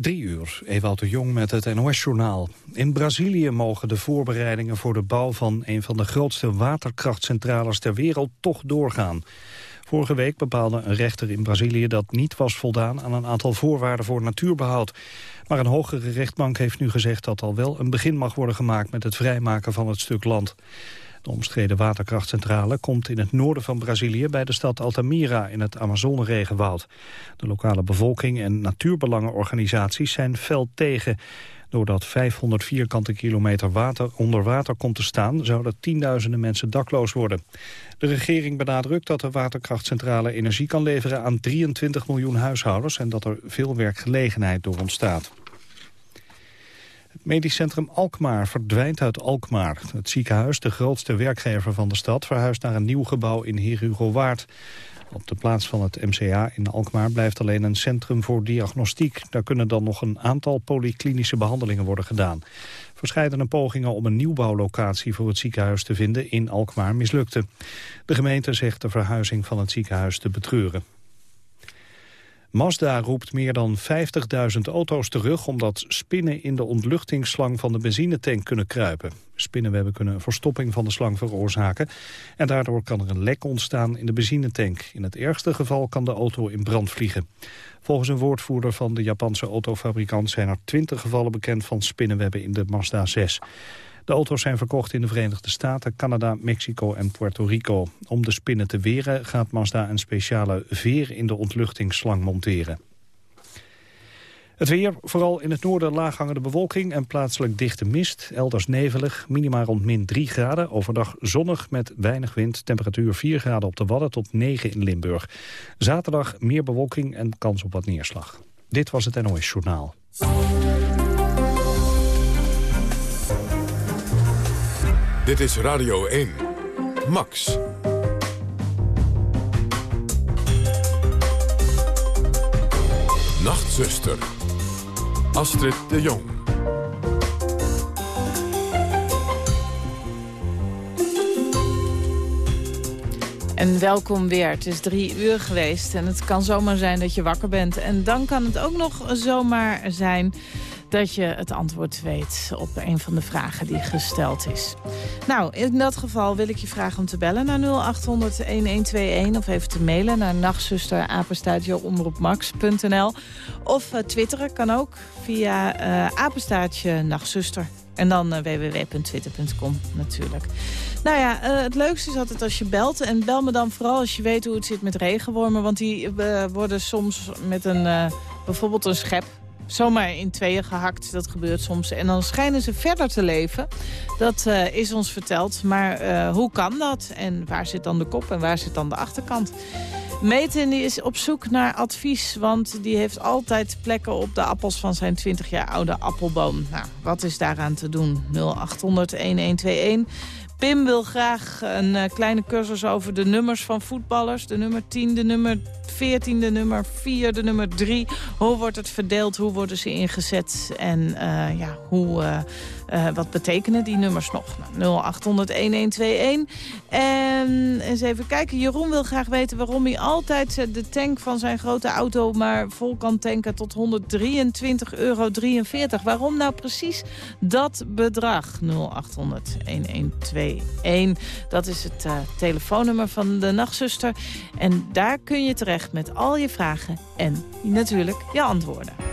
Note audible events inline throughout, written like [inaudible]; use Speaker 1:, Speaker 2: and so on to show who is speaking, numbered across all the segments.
Speaker 1: Drie uur, Ewout de Jong met het NOS-journaal. In Brazilië mogen de voorbereidingen voor de bouw van een van de grootste waterkrachtcentrales ter wereld toch doorgaan. Vorige week bepaalde een rechter in Brazilië dat niet was voldaan aan een aantal voorwaarden voor natuurbehoud. Maar een hogere rechtbank heeft nu gezegd dat al wel een begin mag worden gemaakt met het vrijmaken van het stuk land. De omstreden waterkrachtcentrale komt in het noorden van Brazilië bij de stad Altamira in het Amazone-regenwoud. De lokale bevolking en natuurbelangenorganisaties zijn fel tegen. Doordat 500 vierkante kilometer water onder water komt te staan... zouden tienduizenden mensen dakloos worden. De regering benadrukt dat de waterkrachtcentrale energie kan leveren... aan 23 miljoen huishoudens en dat er veel werkgelegenheid door ontstaat. Medisch centrum Alkmaar verdwijnt uit Alkmaar. Het ziekenhuis, de grootste werkgever van de stad... verhuist naar een nieuw gebouw in Heerhugowaard. Op de plaats van het MCA in Alkmaar blijft alleen een centrum voor diagnostiek. Daar kunnen dan nog een aantal polyklinische behandelingen worden gedaan. Verscheidene pogingen om een nieuwbouwlocatie voor het ziekenhuis te vinden in Alkmaar mislukten. De gemeente zegt de verhuizing van het ziekenhuis te betreuren. Mazda roept meer dan 50.000 auto's terug omdat spinnen in de ontluchtingsslang van de benzinetank kunnen kruipen. Spinnenwebben kunnen een verstopping van de slang veroorzaken en daardoor kan er een lek ontstaan in de benzinetank. In het ergste geval kan de auto in brand vliegen. Volgens een woordvoerder van de Japanse autofabrikant zijn er 20 gevallen bekend van spinnenwebben in de Mazda 6. De auto's zijn verkocht in de Verenigde Staten, Canada, Mexico en Puerto Rico. Om de spinnen te weren gaat Mazda een speciale veer in de ontluchtingsslang monteren. Het weer, vooral in het noorden laaghangende bewolking en plaatselijk dichte mist. Elders nevelig, minima rond min 3 graden. Overdag zonnig met weinig wind. Temperatuur 4 graden op de Wadden tot 9 in Limburg. Zaterdag meer bewolking en kans op wat neerslag. Dit was het NOS Journaal.
Speaker 2: Dit is Radio 1. Max. Nachtzuster. Astrid de Jong.
Speaker 3: En welkom weer. Het is drie uur geweest en het kan zomaar zijn dat je wakker bent. En dan kan het ook nog zomaar zijn dat je het antwoord weet op een van de vragen die gesteld is. Nou, in dat geval wil ik je vragen om te bellen naar 0800-1121... of even te mailen naar nachtzuster-omroepmax.nl. Of uh, twitteren kan ook via uh, apenstaartje nachtzuster. En dan uh, www.twitter.com natuurlijk. Nou ja, het leukste is altijd als je belt. En bel me dan vooral als je weet hoe het zit met regenwormen. Want die worden soms met een, bijvoorbeeld een schep zomaar in tweeën gehakt. Dat gebeurt soms. En dan schijnen ze verder te leven. Dat uh, is ons verteld. Maar uh, hoe kan dat? En waar zit dan de kop en waar zit dan de achterkant? Meten is op zoek naar advies, want die heeft altijd plekken op de appels van zijn 20 jaar oude appelboom. Nou, wat is daaraan te doen? 0800-1121. Pim wil graag een uh, kleine cursus over de nummers van voetballers. De nummer 10, de nummer 14, de nummer 4, de nummer 3. Hoe wordt het verdeeld? Hoe worden ze ingezet? En uh, ja, hoe... Uh, uh, wat betekenen die nummers nog? Nou, 0800-1121. En eens even kijken. Jeroen wil graag weten waarom hij altijd de tank van zijn grote auto... maar vol kan tanken tot 123,43 euro. Waarom nou precies dat bedrag? 0800-1121. Dat is het telefoonnummer van de nachtzuster. En daar kun je terecht met al je vragen en natuurlijk je antwoorden.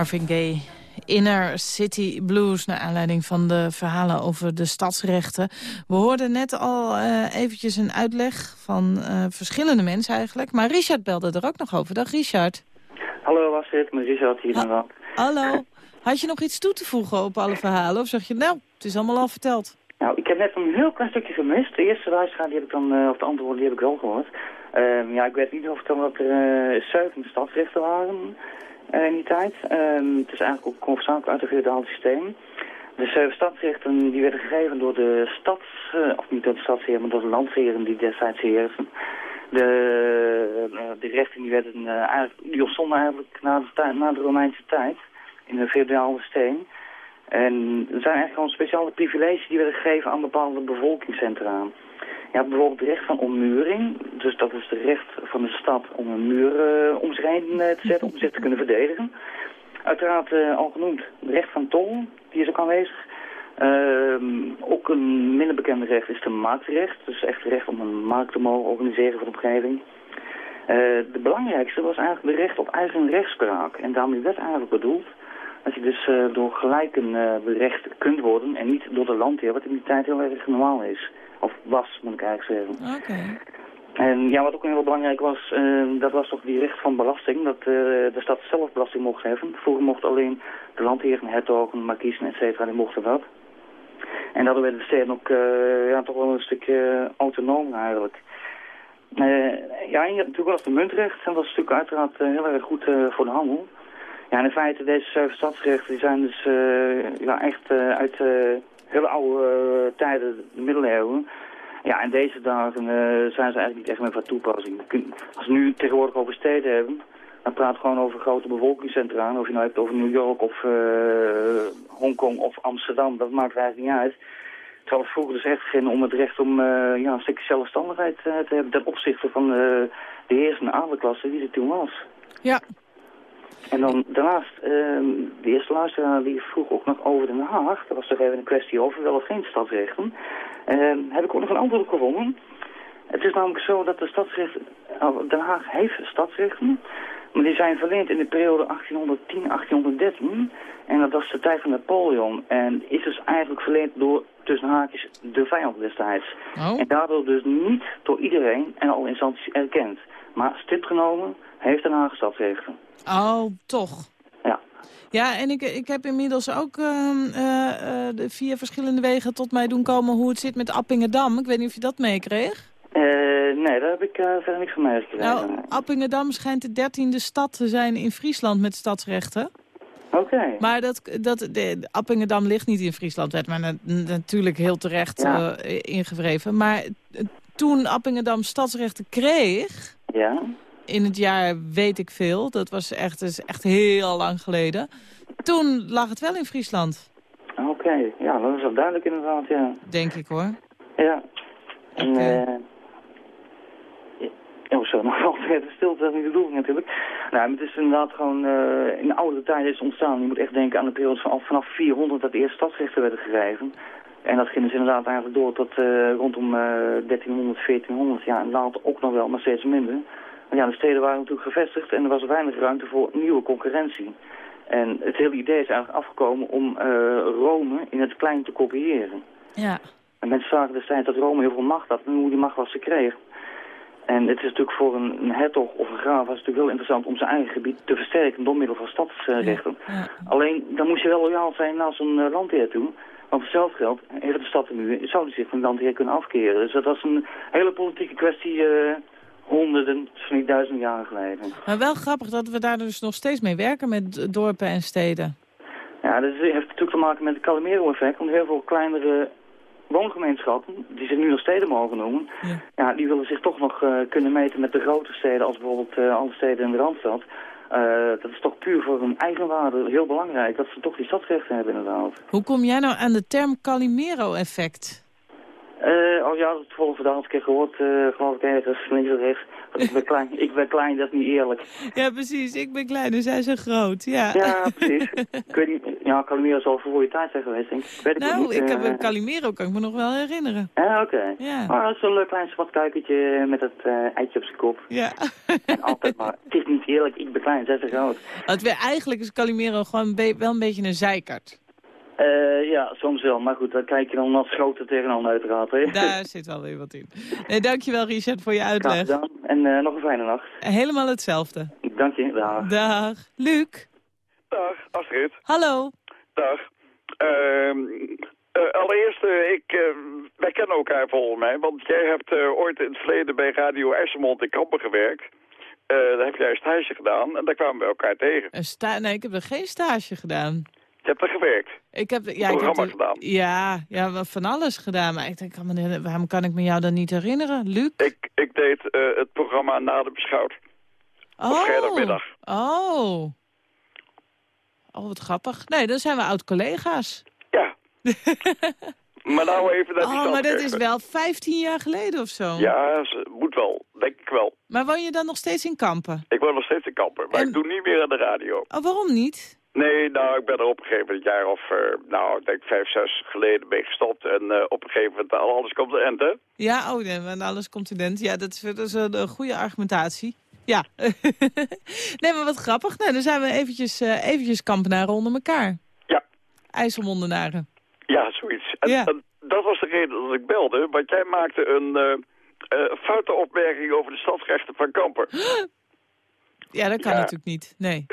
Speaker 3: Marvin Gaye. Inner City Blues, naar aanleiding van de verhalen over de stadsrechten. We hoorden net al uh, eventjes een uitleg van uh, verschillende mensen eigenlijk. Maar Richard belde er ook nog over. Dag Richard.
Speaker 4: Hallo was het, met Richard hier dan.
Speaker 3: Hallo. Had je nog iets toe te voegen op alle verhalen? Of zeg je, nou, het is allemaal al verteld?
Speaker 4: Nou, ik heb net een heel klein stukje gemist. De eerste luisteraar die heb ik dan, uh, of de antwoorden die heb ik wel gehoord. Uh, ja, ik weet niet of het dan dat er zeven stadsrechten waren. Eh, in die tijd. Ehm, het is eigenlijk ook conversant uit het feudale systeem. De zeven stadsrechten die werden gegeven door de stads, uh, of niet door de stadsheren, maar door de landsheren die destijds heersen. De, uh, de rechten die werden eigenlijk, die ontstonden eigenlijk na de, na de Romeinse tijd, in de feudale systeem. En er zijn eigenlijk gewoon speciale privileges die werden gegeven aan bepaalde bevolkingscentra. Hebt bijvoorbeeld het recht van ommuring. Dus dat is het recht van de stad om een muur uh, om zich heen uh, te zetten, om zich te kunnen verdedigen. Uiteraard uh, al genoemd, het recht van tol, die is ook aanwezig. Ehm, ook een minder bekende recht is de marktrecht. Dus echt het recht om een markt te mogen organiseren voor de omgeving. de belangrijkste was eigenlijk de recht op eigen rechtspraak. En daarmee werd eigenlijk bedoeld dat je dus door gelijken berecht kunt worden en niet door de landheer, wat in die tijd heel erg normaal is. Of was, moet ik eigenlijk zeggen.
Speaker 3: Oké.
Speaker 4: En ja, wat ook heel belangrijk was, uh, dat was toch die recht van belasting. Dat uh, de stad zelf belasting mocht heffen. Vroeger mochten alleen de landheren, hertogen, markiezen, et cetera, die mochten dat. En daardoor werden de steden ook uh, ja, toch wel een stukje autonoom eigenlijk. ja, en je natuurlijk wel de muntrecht. En dat is natuurlijk uiteraard heel erg goed voor de handel. Ja, en in feite, deze zeven stadsrechten die zijn dus ja, echt uit hele oude uh, tijden, de middeleeuwen. Ja, en deze dagen uh, zijn ze eigenlijk niet echt meer van toepassing. Als we nu tegenwoordig over steden hebben, dan praat gewoon over grote bevolkingscentra. Of je nou hebt over New York of uh, Hongkong of Amsterdam, dat maakt eigenlijk niet uit. Terwijl het vroeger dus echt ging om het recht om ja, een stukje zelfstandigheid te hebben ten opzichte van de heersende adelklasse die er toen was.
Speaker 3: Ja,
Speaker 4: en dan daarnaast, ehm, de eerste luisteraar die vroeg ook nog over Den Haag. Dat was toch even een kwestie over wel of geen stadsrechten. Uh, heb ik ook nog een antwoord op gevonden. Het is namelijk zo dat de stadsrechten, oh, Den Haag heeft stadsrechten. Maar die zijn verleend in de periode 1810-1813. En dat was de tijd van Napoleon. En is dus eigenlijk verleend door, tussen haakjes, de vijand destijds.
Speaker 3: Oh.
Speaker 4: En daardoor dus niet door iedereen en alle instanties erkend. Maar stip genomen heeft Den Haag stadsrechten.
Speaker 3: Oh, toch?
Speaker 4: Ja.
Speaker 3: Ja, en ik, ik heb inmiddels ook uh, uh, via verschillende wegen tot mij doen komen hoe het zit met Appingedam. Ik weet niet of je dat meekreeg.
Speaker 4: Uh, nee, daar heb ik verder niks van meegekregen.
Speaker 3: Nou, Appingedam schijnt de dertiende stad te zijn in Friesland met stadsrechten.
Speaker 4: Oké.
Speaker 3: Maar dat, dat, de, Appingedam ligt niet in Friesland, werd maar natuurlijk heel terecht ja. ingevreven. Maar toen Appingedam stadsrechten kreeg...
Speaker 4: Ja
Speaker 3: in het jaar weet ik veel. Dat was echt, is echt heel lang geleden. Toen lag het wel in Friesland.
Speaker 4: Oké, ja, dat is wel duidelijk inderdaad, ja.
Speaker 3: Denk ik hoor.
Speaker 4: Ja. En, okay. uh, Oh, zo, [laughs] nog altijd stil, dat is niet de bedoeling natuurlijk. Nou, het is inderdaad gewoon uh, in de oude tijden is ontstaan. Je moet echt denken aan de periode van, vanaf 400 dat de eerste stadsrechten werden gegeven. En dat ging dus inderdaad eigenlijk door tot uh, rondom uh, 1300, 1400. Ja, en later ook nog wel, maar steeds minder ja, de steden waren natuurlijk gevestigd en er was weinig ruimte voor nieuwe concurrentie. En het hele idee is eigenlijk afgekomen om Rome in het klein te kopiëren.
Speaker 3: Ja.
Speaker 4: En mensen zagen destijds dat Rome heel veel macht had en hoe die macht was gekregen. En het is natuurlijk voor een, een hertog of een graaf was natuurlijk heel interessant om zijn eigen gebied te versterken door middel van stadsrechten.
Speaker 3: Ja.
Speaker 4: Alleen, dan moest je wel loyaal zijn naar zo'n uh, landheer toe. Want voor geld heeft de stad nu, zou hij zich van de landheer kunnen afkeren. Dus dat was een hele politieke kwestie uh, honderden, zo niet duizenden jaren geleden.
Speaker 3: Maar wel grappig dat we daar dus nog steeds mee werken met dorpen en steden.
Speaker 4: Ja, dat heeft natuurlijk te maken met het Calimero-effect. Want heel veel kleinere woongemeenschappen, die zich nu nog steden mogen noemen,
Speaker 3: Ja.
Speaker 4: ja, die willen zich toch nog uh, kunnen meten met de grote steden, als bijvoorbeeld uh, alle steden in de Randstad. Uh, dat is toch puur voor hun eigenwaarde heel belangrijk, dat ze toch die stadsrechten hebben inderdaad.
Speaker 3: Hoe kom jij nou aan de term Calimero-effect?
Speaker 4: Uh, oh ja, dat volgens vandaag een keer gehoord, geloof ik ergens, links of rechts. Ik ben klein, ik ben klein, dat is niet eerlijk.
Speaker 3: Ja, precies. Ik ben klein en zij zijn groot, ja.
Speaker 4: Ja, precies. ik weet niet, ja, Calimero zal voor je tijd zijn geweest, denk ik. Weet ik
Speaker 3: nou,
Speaker 4: niet.
Speaker 3: ik heb
Speaker 4: uh,
Speaker 3: een Calimero, kan ik me nog wel herinneren.
Speaker 4: Ja, oké. Okay.
Speaker 3: Ja.
Speaker 4: Maar dat is een leuk klein zwart kuikentje met het eitje op zijn kop.
Speaker 3: Ja.
Speaker 4: en altijd maar, het is niet eerlijk, ik ben klein, zij zijn groot.
Speaker 3: Weer, eigenlijk is Calimero gewoon wel een beetje een zeikert.
Speaker 4: Uh, ja, soms wel. Maar goed, dan kijk je dan als groter tegenaan uiteraard. Hè?
Speaker 3: Daar [laughs] zit wel weer wat in. Nee, dankjewel Richard voor je uitleg.
Speaker 4: Graag gedaan. En uh, nog een fijne nacht.
Speaker 3: Helemaal hetzelfde.
Speaker 4: Dank je. Dag.
Speaker 3: Dag. Luc.
Speaker 5: Dag, Astrid.
Speaker 3: Hallo.
Speaker 5: Dag. Uh, allereerst, ik, wij kennen elkaar volgens mij. Want jij hebt ooit in het verleden bij Radio Essemond in Kampen gewerkt. daar heb jij een stage gedaan en daar kwamen we elkaar tegen.
Speaker 3: Een sta nee, ik heb er geen stage gedaan.
Speaker 5: Je hebt er gewerkt?
Speaker 3: Ik heb, ja,
Speaker 5: een programma
Speaker 3: ik heb er,
Speaker 5: gedaan?
Speaker 3: Ja, ja, van alles gedaan. Maar ik denk, waarom kan ik me jou dan niet herinneren? Luc?
Speaker 5: Ik, ik deed uh, het programma Na de Beschouwd.
Speaker 3: Oh.
Speaker 5: Op vrijdagmiddag.
Speaker 3: Oh. Oh, wat grappig. Nee, dan zijn we oud-collega's.
Speaker 5: Ja. [laughs] maar nou even die
Speaker 3: Oh, maar dat is wel 15 jaar geleden of zo.
Speaker 5: Ja, moet wel. Denk ik wel.
Speaker 3: Maar woon je dan nog steeds in Kampen?
Speaker 5: Ik woon nog steeds in Kampen, maar
Speaker 3: En...
Speaker 5: ik doe niet meer aan de radio.
Speaker 3: Oh, waarom niet?
Speaker 5: Nee, nou, ik ben er op een gegeven moment een jaar of, uh, nou, ik denk vijf, zes geleden mee gestopt. En uh, op een gegeven moment, alles komt de end, hè?
Speaker 3: Ja, oh, nee, en alles komt de end. Ja, dat is, dat is een, een goede argumentatie. Ja. [laughs] nee, maar wat grappig. Nou, dan zijn we eventjes, uh, eventjes kampenaren onder elkaar.
Speaker 5: Ja.
Speaker 3: IJsselmondenaren.
Speaker 5: Ja, zoiets. En,
Speaker 3: ja.
Speaker 5: en dat was de reden dat ik belde, want jij maakte een foute opmerking over de stadsrechten van Kampen. [gasps]
Speaker 3: Ja, dat kan
Speaker 5: ja.
Speaker 3: natuurlijk niet. Nee.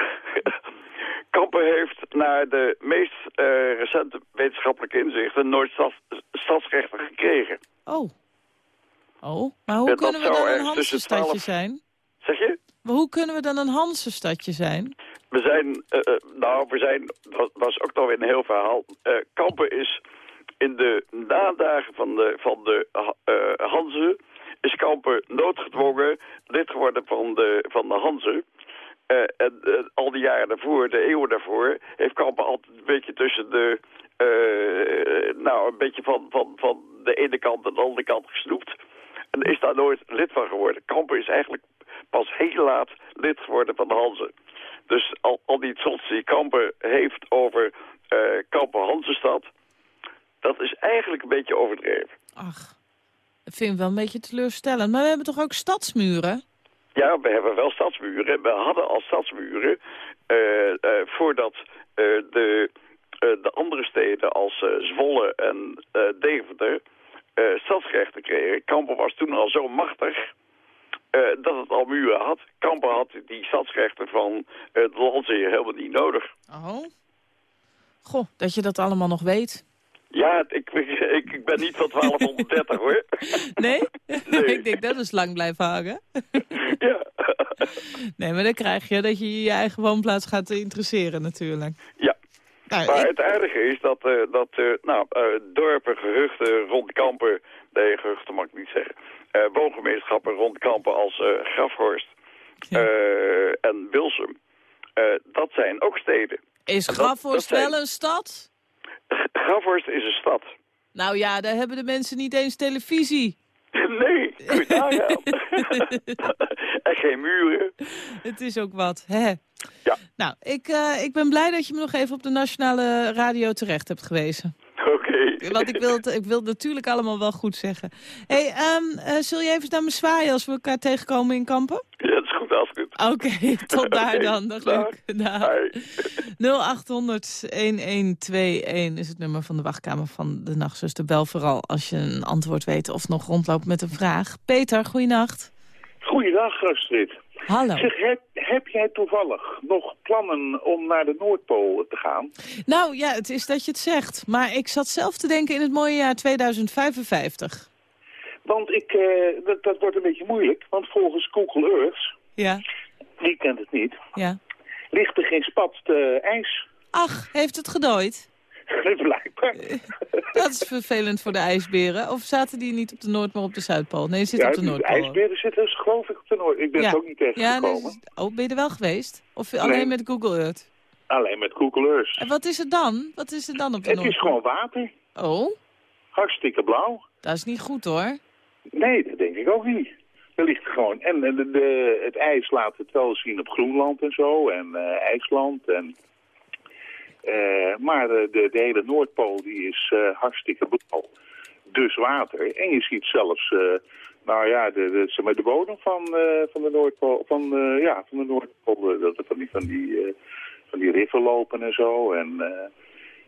Speaker 5: Kampen heeft naar de meest uh, recente wetenschappelijke inzichten nooit stad, stadsrechten gekregen.
Speaker 3: Oh. Oh, maar hoe
Speaker 5: Ja,
Speaker 3: kunnen we dan een Hansenstadje
Speaker 5: 12
Speaker 3: zijn?
Speaker 5: Zeg je?
Speaker 3: Maar hoe kunnen we dan een Hansenstadje zijn?
Speaker 5: We zijn, uh, nou, we zijn, dat was ook nog weer een heel verhaal. Uh, Kampen is in de nadagen van de, van de is Kampen noodgedwongen lid geworden van de, van de. Uh, en uh, al die jaren daarvoor, de eeuwen daarvoor, heeft Kampen altijd een beetje tussen de, uh, nou, een beetje van, van, van de ene kant en de andere kant gesnoept. En is daar nooit lid van geworden. Kampen is eigenlijk pas heel laat lid geworden van de Hanze. Dus al, al die trots die Kampen heeft over Kampen Hanzestad, dat is eigenlijk een beetje overdreven.
Speaker 3: Ach, dat vind ik wel een beetje teleurstellend. Maar we hebben toch ook stadsmuren?
Speaker 5: Ja, we hebben wel stadsmuren. We hadden al stadsmuren uh, uh, voordat uh, de, de andere steden als Zwolle en Deventer stadsrechten kregen. Kampen was toen al zo machtig dat het al muren had. Kampen had die stadsrechten van het landzeer helemaal niet nodig.
Speaker 3: Oh. Goh, dat je dat allemaal nog weet.
Speaker 5: Ja, ik, ik, ik ben niet van [laughs] 1230 hoor.
Speaker 3: Nee?
Speaker 5: nee. [laughs]
Speaker 3: ik denk dat is lang blijven hangen.
Speaker 5: Ja.
Speaker 3: nee, maar dan krijg je dat je je eigen woonplaats gaat interesseren natuurlijk.
Speaker 5: Ja.
Speaker 3: Nou,
Speaker 5: maar
Speaker 3: ik...
Speaker 5: het aardige is dat, uh, dat uh, nou, uh, dorpen, gehuchten rond kampen, nee, gehuchten mag ik niet zeggen, woongemeenschappen rond kampen als Grafhorst ja. en Wilsum, dat zijn ook steden.
Speaker 3: Is Grafhorst wel een stad?
Speaker 5: Grafhorst is een stad.
Speaker 3: Nou ja, daar hebben de mensen niet eens televisie. [laughs]
Speaker 5: Nee, nagaan. [laughs] en geen muren.
Speaker 3: Het is ook wat, hè?
Speaker 5: Ja.
Speaker 3: Nou, ik, uh, ik ben blij dat je me nog even op de nationale radio terecht hebt gewezen. Want ik wil, het, ik wil het natuurlijk allemaal wel goed zeggen. hey, um, uh, zul je even naar me zwaaien als we elkaar tegenkomen in Kampen?
Speaker 5: Ja, dat is goed, Astrid.
Speaker 3: Oké, okay, [laughs] tot daar
Speaker 5: okay,
Speaker 3: dan. Dag,
Speaker 5: dag.
Speaker 3: leuk. Dag. 0800-1121 is het nummer van de wachtkamer van de nachtzuster. Bel vooral als je een antwoord weet of nog rondloopt met een vraag. Peter, goeienacht.
Speaker 6: Goeiedag, Astrid.
Speaker 3: Hallo.
Speaker 6: Zeg, heb, heb jij toevallig nog plannen om naar de Noordpool te gaan?
Speaker 3: Nou ja, het is dat je het zegt. Maar ik zat zelf te denken in het mooie jaar 2055.
Speaker 6: Want ik, eh, dat, dat wordt een beetje moeilijk, want volgens Google Earth,
Speaker 3: Ja,
Speaker 6: die kent het niet,
Speaker 3: ja.
Speaker 6: ligt er geen spat ijs.
Speaker 3: Ach, heeft het gedooid? [laughs]
Speaker 6: Blijkbaar.
Speaker 3: Dat is vervelend voor de ijsberen. Of zaten die niet op de Noord, maar op de Zuidpool? Nee, ze zitten
Speaker 6: Ja,
Speaker 3: op de Noordpool.
Speaker 6: ijsberen zitten dus geloof ik op de Noord. Ik ben
Speaker 3: ja.
Speaker 6: het ook niet
Speaker 3: ja, nee,
Speaker 6: tegengekomen.
Speaker 3: oh, ben je er wel geweest? Of alleen
Speaker 6: Nee.
Speaker 3: met Google Earth?
Speaker 6: Alleen met Google Earth.
Speaker 3: En wat is het dan? Wat is er dan op de
Speaker 6: Het
Speaker 3: Noordpool?
Speaker 6: is gewoon water.
Speaker 3: Oh,
Speaker 6: Hartstikke blauw.
Speaker 3: dat is niet goed hoor.
Speaker 6: Nee, dat denk ik ook niet. Er ligt gewoon... En de, de, de- het ijs laat het wel zien op Groenland en zo. En eh, IJsland. En, eh, maar de, de, hele Noordpool die is eh, hartstikke blauw. Dus water. En je ziet zelfs... eh, nou ja, de, de, de bodem van, eh, van de Noordpool... Van, eh, ja, van de Noordpool. eh, dat er van die, van die, eh, van die riffen lopen en zo. En, eh,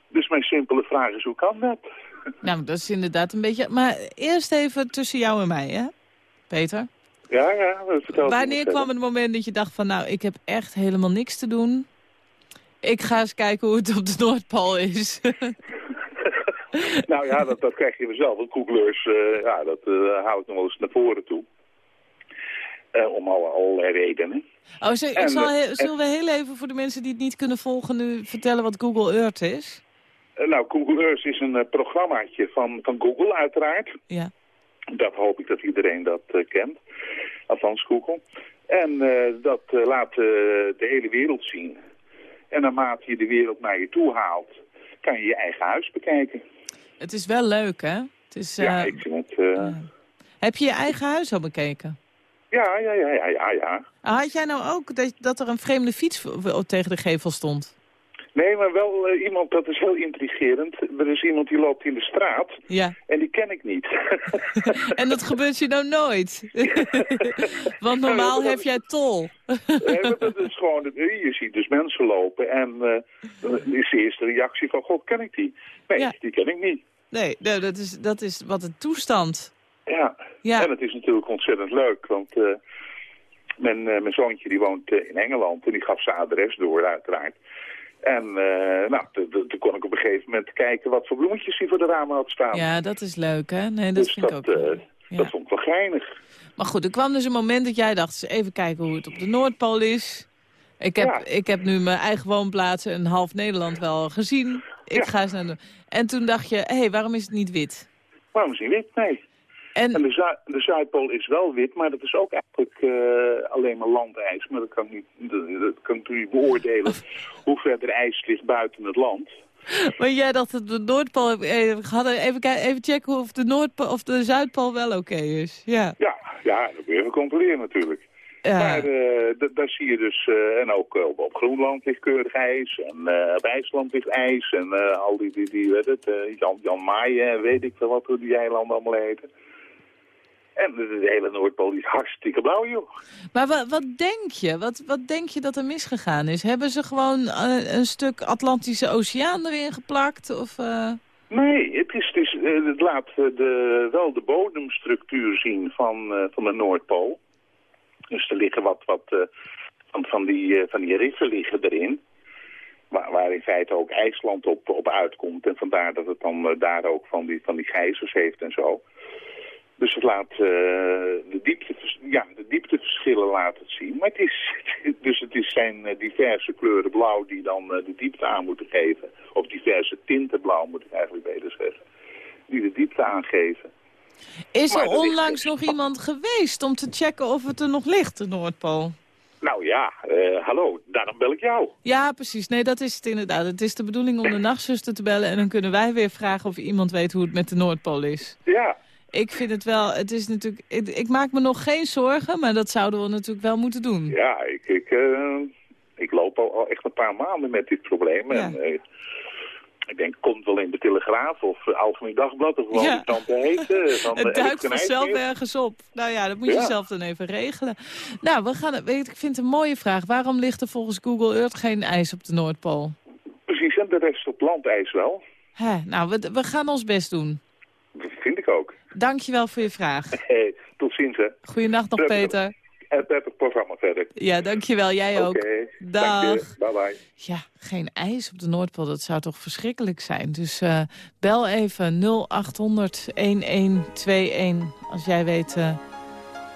Speaker 6: dus mijn simpele vraag is, hoe kan dat? [laughs]
Speaker 3: Nou, dat is inderdaad een beetje... Maar eerst even tussen jou en mij, hè? Peter?
Speaker 6: Ja, ja, vertel
Speaker 3: Wanneer kwam het moment dat je dacht van... nou, ik heb echt helemaal niks te doen. Ik ga eens kijken hoe het op de Noordpool is. [laughs]
Speaker 6: nou ja, dat, dat krijg je vanzelf. Want Googlers, eh ja, dat eh hou ik nog wel eens naar voren toe. Eh, om alle, allerlei redenen.
Speaker 3: Oh, zo, ik
Speaker 6: En,
Speaker 3: zal,
Speaker 6: eh,
Speaker 3: he- zullen we heel even voor de mensen die het niet kunnen volgen... nu vertellen wat Google Earth is?
Speaker 6: Eh, nou, Google Earth is een eh, programmaatje van, van Google uiteraard.
Speaker 3: Ja.
Speaker 6: Dat hoop ik dat iedereen dat eh, kent. Althans Google. En eh, dat eh, laat eh, de hele wereld zien. En naarmate je de wereld naar je toe haalt, kan je je eigen huis bekijken.
Speaker 3: Het is wel leuk, hè? Het is,
Speaker 6: ja,
Speaker 3: eh,
Speaker 6: ik vind het... eh,
Speaker 3: ja. Heb je je eigen huis al bekeken?
Speaker 6: ja, ja, ja, ja, ja, ja.
Speaker 3: Had jij nou ook dat, dat er een vreemde fiets tegen de gevel stond?
Speaker 6: Nee, maar wel eh, iemand, dat is heel intrigerend. Er is iemand die loopt in de straat
Speaker 3: Ja.
Speaker 6: en die ken ik niet. [laughs]
Speaker 3: En dat gebeurt je nou nooit. [laughs] Want normaal heb jij tol.
Speaker 6: Nee, maar dat is gewoon, je ziet dus mensen lopen en eh, dan is de eerste reactie van, god, ken ik die? Nee,
Speaker 3: Ja.
Speaker 6: die ken ik niet.
Speaker 3: Nee, dat, is, dat is wat een toestand.
Speaker 6: Ja.
Speaker 3: Ja.
Speaker 6: en het is natuurlijk ontzettend leuk, want eh, mijn, eh, mijn zoontje die woont eh, in Engeland en die gaf zijn adres door uiteraard. En eh, nou, toen kon ik op een gegeven moment kijken wat voor bloemetjes hij voor de ramen had staan.
Speaker 3: Ja, dat is leuk, hè? Nee, dat
Speaker 6: dus
Speaker 3: vind ik ook
Speaker 6: eh.
Speaker 3: Ja.
Speaker 6: dat vond ik wel geinig.
Speaker 3: Maar goed, er kwam dus een moment dat jij dacht... even kijken hoe het op de Noordpool is. Ik heb,
Speaker 6: Ja.
Speaker 3: ik heb nu mijn eigen woonplaats en half Nederland wel gezien. Ik
Speaker 6: Ja.
Speaker 3: ga eens naar de... En toen dacht je, hé, hey, waarom is het niet wit?
Speaker 6: Waarom is hij wit? Nee. En
Speaker 3: En
Speaker 6: de, Zu- de Zuidpool is wel wit, maar dat is ook eigenlijk eh, alleen maar landijs. Maar dat kan niet, dat, kan natuurlijk niet beoordelen [laughs] hoe ver er ijs ligt buiten het land.
Speaker 3: Maar jij dacht dat de Noordpool... eh, even, even checken of de, Noordpool, of de Zuidpool wel oké is. Ja.
Speaker 6: Ja, ja, dat moet je even controleren natuurlijk.
Speaker 3: Ja.
Speaker 6: Maar eh, daar zie je dus, en ook op, Groenland ligt keurig ijs, en op IJsland ligt ijs, en al die, die, die weet het, Jan, Jan Maaien en weet ik veel wat, hoe die eilanden allemaal heten. En de, hele Noordpool is hartstikke blauw, joh.
Speaker 3: Maar wat, wat denk je? Wat, wat denk je dat er misgegaan is? Hebben ze gewoon eh, een stuk Atlantische Oceaan erin geplakt? Of, eh,
Speaker 6: Nee, het, is, het, is, eh, het laat de, wel de bodemstructuur zien van, van de Noordpool. Dus er liggen wat, wat van, van, die, van die riffen liggen erin. Waar, waar in feite ook IJsland op, op uitkomt. En vandaar dat het dan daar ook van die, van die gijzers heeft en zo. Dus het laat eh, de, diepte, ja, de diepteverschillen laat het zien. Maar het is, [laughs] dus het is zijn eh, diverse kleuren blauw die dan eh, de diepte aan moeten geven. Of diverse tinten blauw moet ik eigenlijk beter zeggen. Die de diepte aangeven.
Speaker 3: is er onlangs nog iemand geweest om te checken of het er nog ligt, de Noordpool?
Speaker 6: Nou ja, hallo, daarom bel ik jou.
Speaker 3: Ja, precies. Nee, dat is het inderdaad. Het is de bedoeling om de nachtzuster te bellen... en dan kunnen wij weer vragen of iemand weet hoe het met de Noordpool is.
Speaker 6: Ja,
Speaker 3: Ik vind het wel... Het is natuurlijk, ik, ik maak me nog geen zorgen, maar dat zouden we natuurlijk wel moeten doen.
Speaker 6: ja ik, ik, eh, ik loop al, al echt een paar maanden met dit probleem. En, eh, ik denk, komt wel in de Telegraaf of uh, Algemeen Dagblad of gewoon
Speaker 3: Ja.
Speaker 6: tante heet. eh, [laughs] van,
Speaker 3: Het duikt vanzelf ergens op. Nou ja, dat moet je zelf dan even regelen. Nou, we gaan, weet, ik vind het een mooie vraag. Waarom ligt er volgens Google Earth geen ijs op de Noordpool?
Speaker 6: Precies, en de rest op landijs wel.
Speaker 3: Hè, nou, we, we gaan ons best doen.
Speaker 6: Dat vind ik ook.
Speaker 3: Dank je wel voor je vraag. [laughs]
Speaker 6: Hey, tot ziens, hè.
Speaker 3: Goeienacht nog, Peter.
Speaker 6: En prettig programma verder.
Speaker 3: Ja, dankjewel. Jij ook.
Speaker 6: Oké,
Speaker 3: Dag.
Speaker 6: dank je. Bye bye.
Speaker 3: Ja, geen ijs op de Noordpool, dat zou toch verschrikkelijk zijn. Dus eh, bel even 0800-1121 als jij weet eh,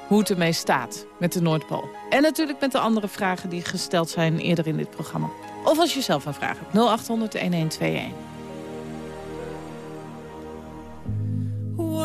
Speaker 3: hoe het ermee staat met de Noordpool. En natuurlijk met de andere vragen die gesteld zijn eerder in dit programma. Of als je zelf een vraag hebt, 0800-1121.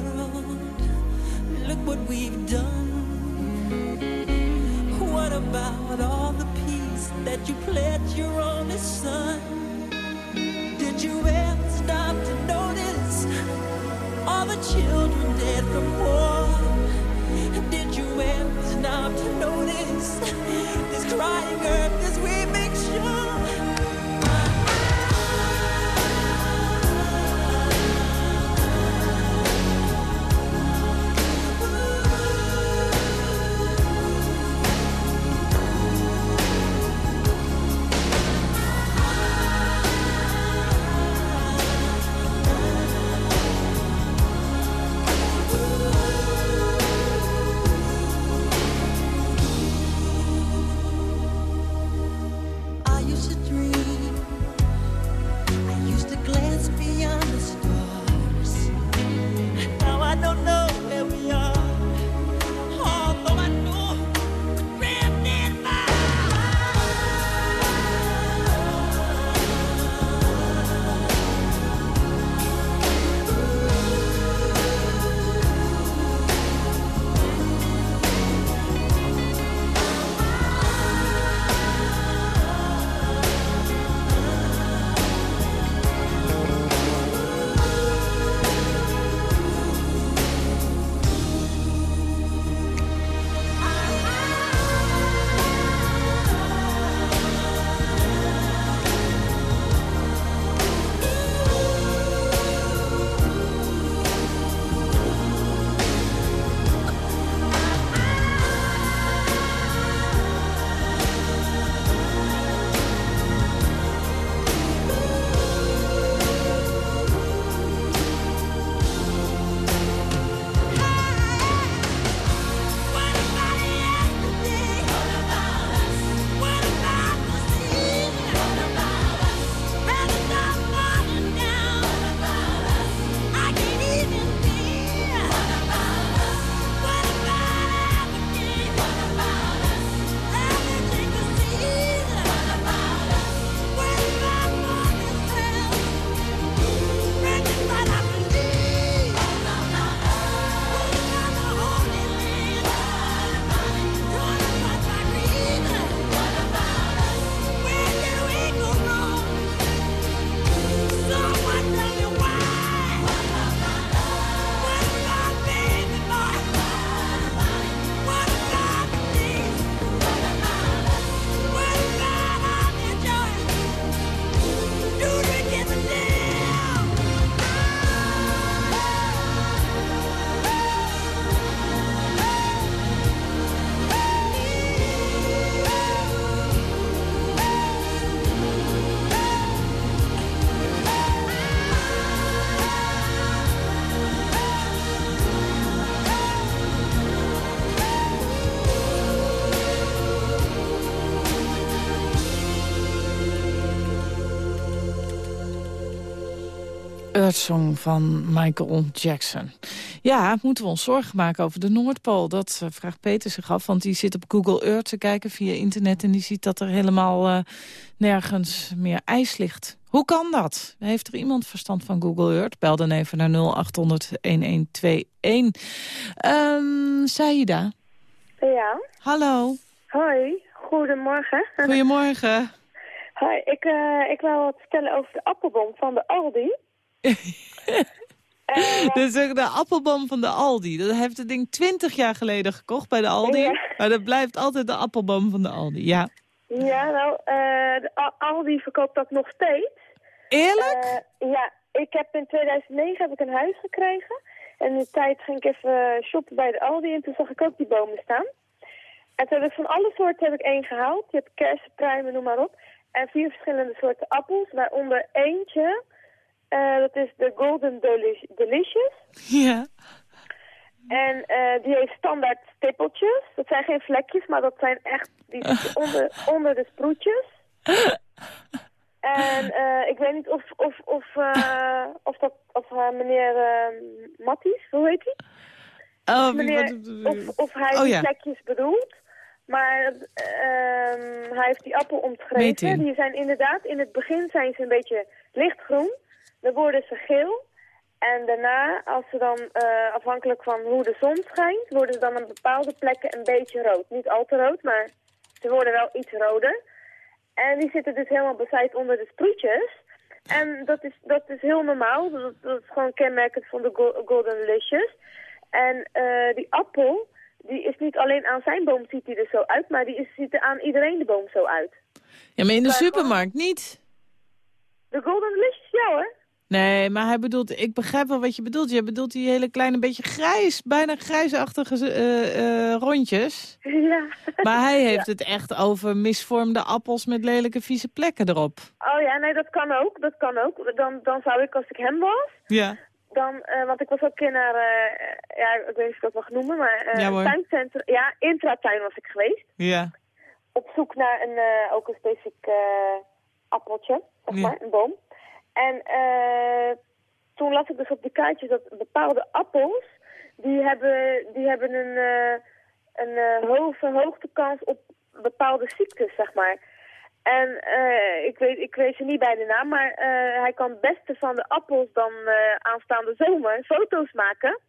Speaker 7: world? Look what we've done. What about all the peace that you pledged your only son? Did you ever stop to notice all the children dead from war? Did you ever stop to notice this crying earth, this weeping
Speaker 3: Birdsong van Michael Jackson. Ja, moeten we ons zorgen maken over de Noordpool? Dat eh, vraagt Peter zich af, want die zit op Google Earth te kijken via internet... en die ziet dat er helemaal uh, nergens meer ijs ligt. Hoe kan dat? Heeft er iemand verstand van Google Earth? Bel dan even naar 0800-1121. Um, Saida?
Speaker 8: Ja.
Speaker 3: Hallo.
Speaker 8: Hoi, goedemorgen. [laughs]
Speaker 3: Goedemorgen.
Speaker 8: Hoi, ik, uh, ik wil wat vertellen over de appelboom van de Aldi.
Speaker 3: Uh, [laughs] dus de appelboom van de Aldi. Dat heeft het ding twintig jaar geleden gekocht bij de Aldi. Ja. Maar dat blijft altijd de appelboom van de Aldi, ja.
Speaker 8: Ja, nou, uh, de Aldi verkoopt dat nog steeds.
Speaker 3: Eerlijk?
Speaker 8: ja, ik heb in 2009 heb ik een huis gekregen. En in de tijd ging ik even shoppen bij de Aldi en toen zag ik ook die bomen staan. En toen heb ik van alle soorten heb ik één gehaald. Je hebt kersen, pruimen, noem maar op. En vier verschillende soorten appels, waaronder eentje. Uh, dat is de Golden Delicious.
Speaker 3: Ja.
Speaker 8: En uh, die heeft standaard stippeltjes. Dat zijn geen vlekjes, maar dat zijn echt die [laughs] onder, onder de sproetjes. En uh, ik weet niet of, of, of, of, dat, of meneer Matties, hoe heet hij?
Speaker 3: Oh,
Speaker 8: of, meneer, of, of hij
Speaker 3: oh,
Speaker 8: die vlekjes bedoelt. Maar uh, hij heeft die appel omschreven. Die zijn inderdaad, in het begin zijn ze een beetje lichtgroen. Dan worden ze geel. En daarna, als ze dan, uh, afhankelijk van hoe de zon schijnt, worden ze dan op bepaalde plekken een beetje rood. Niet al te rood, maar ze worden wel iets roder. En die zitten dus helemaal bezaaid onder de sproetjes. En dat is, dat is heel normaal. Dat, dat is gewoon kenmerkend van de go Golden Delicious. En uh, die appel, die is niet alleen aan zijn boom ziet hij er zo uit, maar die is, ziet er aan iedereen de boom zo uit.
Speaker 3: Ja, maar in de
Speaker 8: Maar
Speaker 3: supermarkt niet.
Speaker 8: De Golden Delicious, ja hoor.
Speaker 3: Nee, maar hij bedoelt, ik begrijp wel wat je bedoelt. Je bedoelt die hele kleine, beetje grijs, bijna grijsachtige eh, eh, rondjes.
Speaker 8: Ja.
Speaker 3: Maar hij [laughs] heeft het echt over misvormde appels met lelijke vieze plekken erop.
Speaker 8: Oh ja, nee, dat kan ook. Dat kan ook. Dan, dan zou ik, als ik hem was,
Speaker 3: Ja.
Speaker 8: dan, eh, want ik was ook een keer naar, ja, ik weet niet of ik dat mag noemen, maar
Speaker 3: Ja,
Speaker 8: tuincentrum, ja, intratuin was ik geweest.
Speaker 3: Ja.
Speaker 8: Op zoek naar een, eh, ook een specifiek appeltje, zeg
Speaker 3: Ja.
Speaker 8: maar, een boom. En eh, toen las ik dus op de kaartjes dat bepaalde appels, die hebben, die hebben een, eh, een eh, ho verhoogde kans op bepaalde ziektes, zeg maar. En ik, weet, ik weet ze niet bij de naam, maar hij kan het beste van de appels dan aanstaande zomer foto's maken.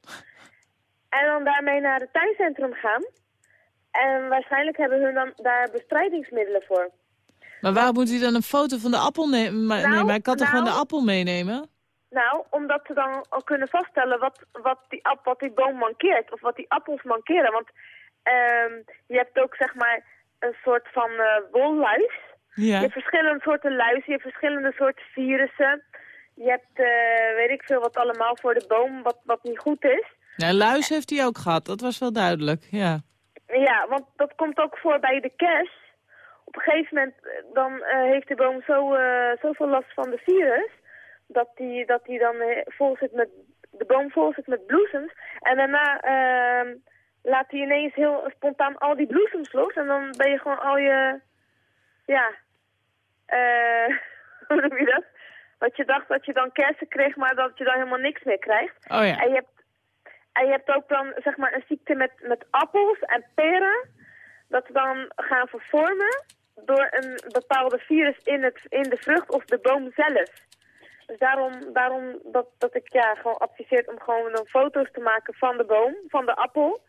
Speaker 8: En dan daarmee naar het tuincentrum gaan. En waarschijnlijk hebben hun dan daar bestrijdingsmiddelen voor.
Speaker 3: Maar waarom moet hij dan een foto van de appel nemen? Maar,
Speaker 8: Nou,
Speaker 3: nee, maar ik kan toch
Speaker 8: nou-
Speaker 3: gewoon de appel meenemen?
Speaker 8: Nou, omdat ze dan al kunnen vaststellen wat, wat, die, app, wat die boom mankeert. Of wat die appels mankeren. Want ehm, je hebt ook zeg maar een soort van eh wolluis. Je
Speaker 3: Ja.
Speaker 8: hebt verschillende soorten luizen, je hebt verschillende soorten virussen. Je hebt, eh, weet ik veel wat allemaal voor de boom, wat, wat niet goed is.
Speaker 3: Nou, luis heeft hij ook gehad, dat was wel duidelijk. Ja.
Speaker 8: Ja, want dat komt ook voor bij de kers. Op een gegeven moment eh, dan eh, heeft de boom zo, eh, zoveel last van de virus... dat die, dat die dan vol zit met, de boom vol zit met bloesems. En daarna ehm, laat hij ineens heel spontaan al die bloesems los. En dan ben je gewoon al je... Ja, [laughs] hoe noem je dat? Dat je dacht dat je dan kersen kreeg, maar dat je dan helemaal niks meer krijgt.
Speaker 3: Oh ja.
Speaker 8: En je hebt, en je hebt ook dan zeg maar een ziekte met, met appels en peren. Dat ze dan gaan vervormen door een bepaalde virus in, het, in de vrucht of de boom zelf. Dus daarom, daarom dat, dat ik ja, gewoon adviseer om gewoon dan foto's te maken van de boom, van de appel.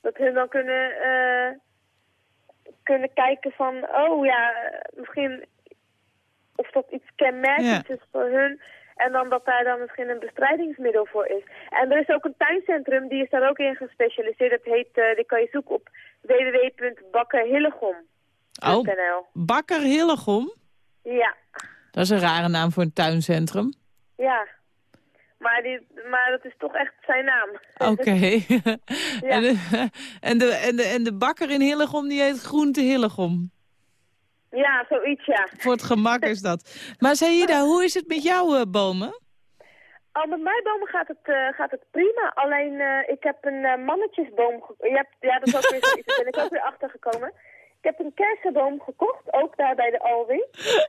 Speaker 8: Dat hun dan kunnen, eh, kunnen kijken van, oh ja, misschien of dat iets kenmerkends
Speaker 3: Ja.
Speaker 8: is voor hun. En dan dat daar dan misschien een bestrijdingsmiddel voor is. En er is ook een tuincentrum, die is daar ook in gespecialiseerd. Dat heet, eh, die kan je zoeken op www.bakkerhillegom.nl.
Speaker 3: Oh, Bakker Hillegom?
Speaker 8: Ja,
Speaker 3: Dat is een rare naam voor een tuincentrum.
Speaker 8: ja. Maar, die, maar dat is toch echt zijn naam.
Speaker 3: Oké. [laughs] [laughs] en, de, en, de, en, de, en de bakker in Hillegom, die heet Groente Hillegom.
Speaker 8: Ja, zoiets ja.
Speaker 3: Voor het gemak is dat. Maar Saïda, [laughs] hoe is het met jouw eh, bomen?
Speaker 8: Al met mijn bomen gaat het, eh, gaat het prima. Alleen eh, ik heb een mannetjesboom. Je hebt, ja, dat is ook weer zoiets. Daar ben ik ook weer achtergekomen. Ik heb een kersenboom gekocht, ook daar bij de Aldi.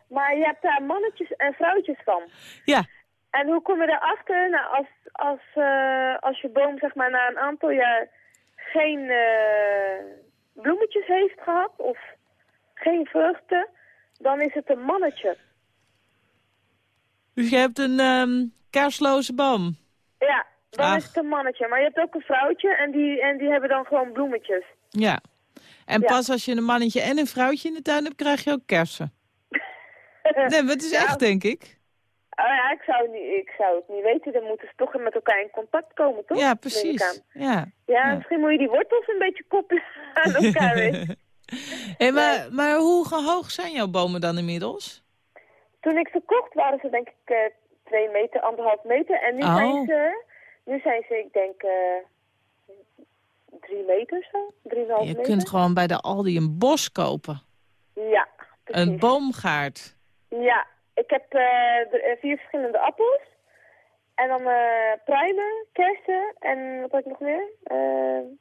Speaker 8: Maar je hebt daar mannetjes en vrouwtjes van.
Speaker 3: Ja.
Speaker 8: En hoe kom je daarachter? Nou, als, als, uh, als je boom zeg maar na een aantal jaar geen uh, bloemetjes heeft gehad of geen vruchten, dan is het een mannetje.
Speaker 3: Dus je hebt een um, kersloze boom?
Speaker 8: Ja, dan is het een mannetje. Maar je hebt ook een vrouwtje en die, en die hebben dan gewoon bloemetjes.
Speaker 3: Ja. En pas als je een mannetje en een vrouwtje in de tuin hebt, krijg je ook kersen. [laughs] nee, maar het is echt, denk ik.
Speaker 8: Oh ja, ik zou, niet, ik zou het niet weten. Dan moeten ze toch met elkaar in contact komen, toch?
Speaker 3: Ja, precies.
Speaker 8: Ja. ja. misschien moet je die wortels een beetje koppelen [laughs] aan elkaar. [laughs]
Speaker 3: hey, maar, maar hoe hoog zijn jouw bomen dan inmiddels?
Speaker 8: Toen ik ze kocht waren ze denk ik uh, twee meter, anderhalf meter. En nu, oh. zijn, ze, nu zijn ze, ik denk, uh, drie meter zo. Drieënhalf
Speaker 3: je
Speaker 8: meter.
Speaker 3: Je kunt gewoon bij de Aldi een bos kopen.
Speaker 8: Ja,
Speaker 3: precies. Een boomgaard.
Speaker 8: Ja, ik heb uh, vier verschillende appels. En dan uh, pruimen, kersen en wat heb ik nog meer? Uh,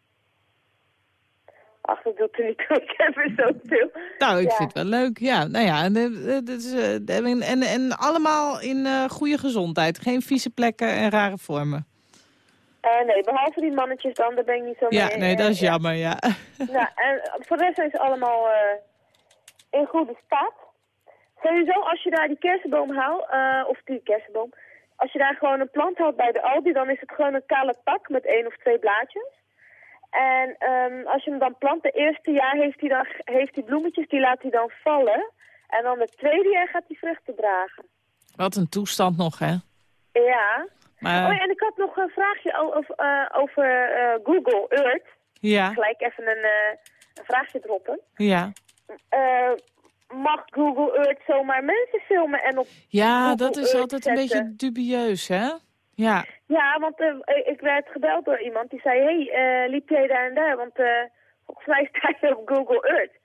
Speaker 8: ach, dat doet er niet toe. [laughs] Ik heb er zoveel.
Speaker 3: Nou, ik vind het wel leuk. Ja, nou ja, en, en, en allemaal in goede gezondheid. Geen vieze plekken en rare vormen.
Speaker 8: Nee, behalve die mannetjes dan, daar ben ik niet zo
Speaker 3: ja,
Speaker 8: mee.
Speaker 3: Ja, nee, dat is jammer, ja. [laughs]
Speaker 8: Nou, en voor de rest zijn ze allemaal in goede staat. Sowieso, als je daar die kersenboom haalt, uh, of die kersenboom, als je daar gewoon een plant houdt bij de Aldi, dan is het gewoon een kale tak met één of twee blaadjes. En um, als je hem dan plant, de eerste jaar heeft hij, dan, heeft hij bloemetjes, die laat hij dan vallen. En dan het tweede jaar gaat hij vruchten dragen.
Speaker 3: Wat een toestand nog, hè?
Speaker 8: Ja. Maar... Oh en ik had nog een vraagje over, uh, over uh, Google Earth.
Speaker 3: Ja.
Speaker 8: Gelijk even een, een vraagje droppen.
Speaker 3: Ja
Speaker 8: mag Google Earth zomaar mensen filmen en op
Speaker 3: Ja, dat is altijd een beetje dubieus, hè? Ja.
Speaker 8: Ja, want ik werd gebeld door iemand die zei... Hé, hey, liep jij daar en daar? Want volgens mij [laughs] sta je op Google Earth.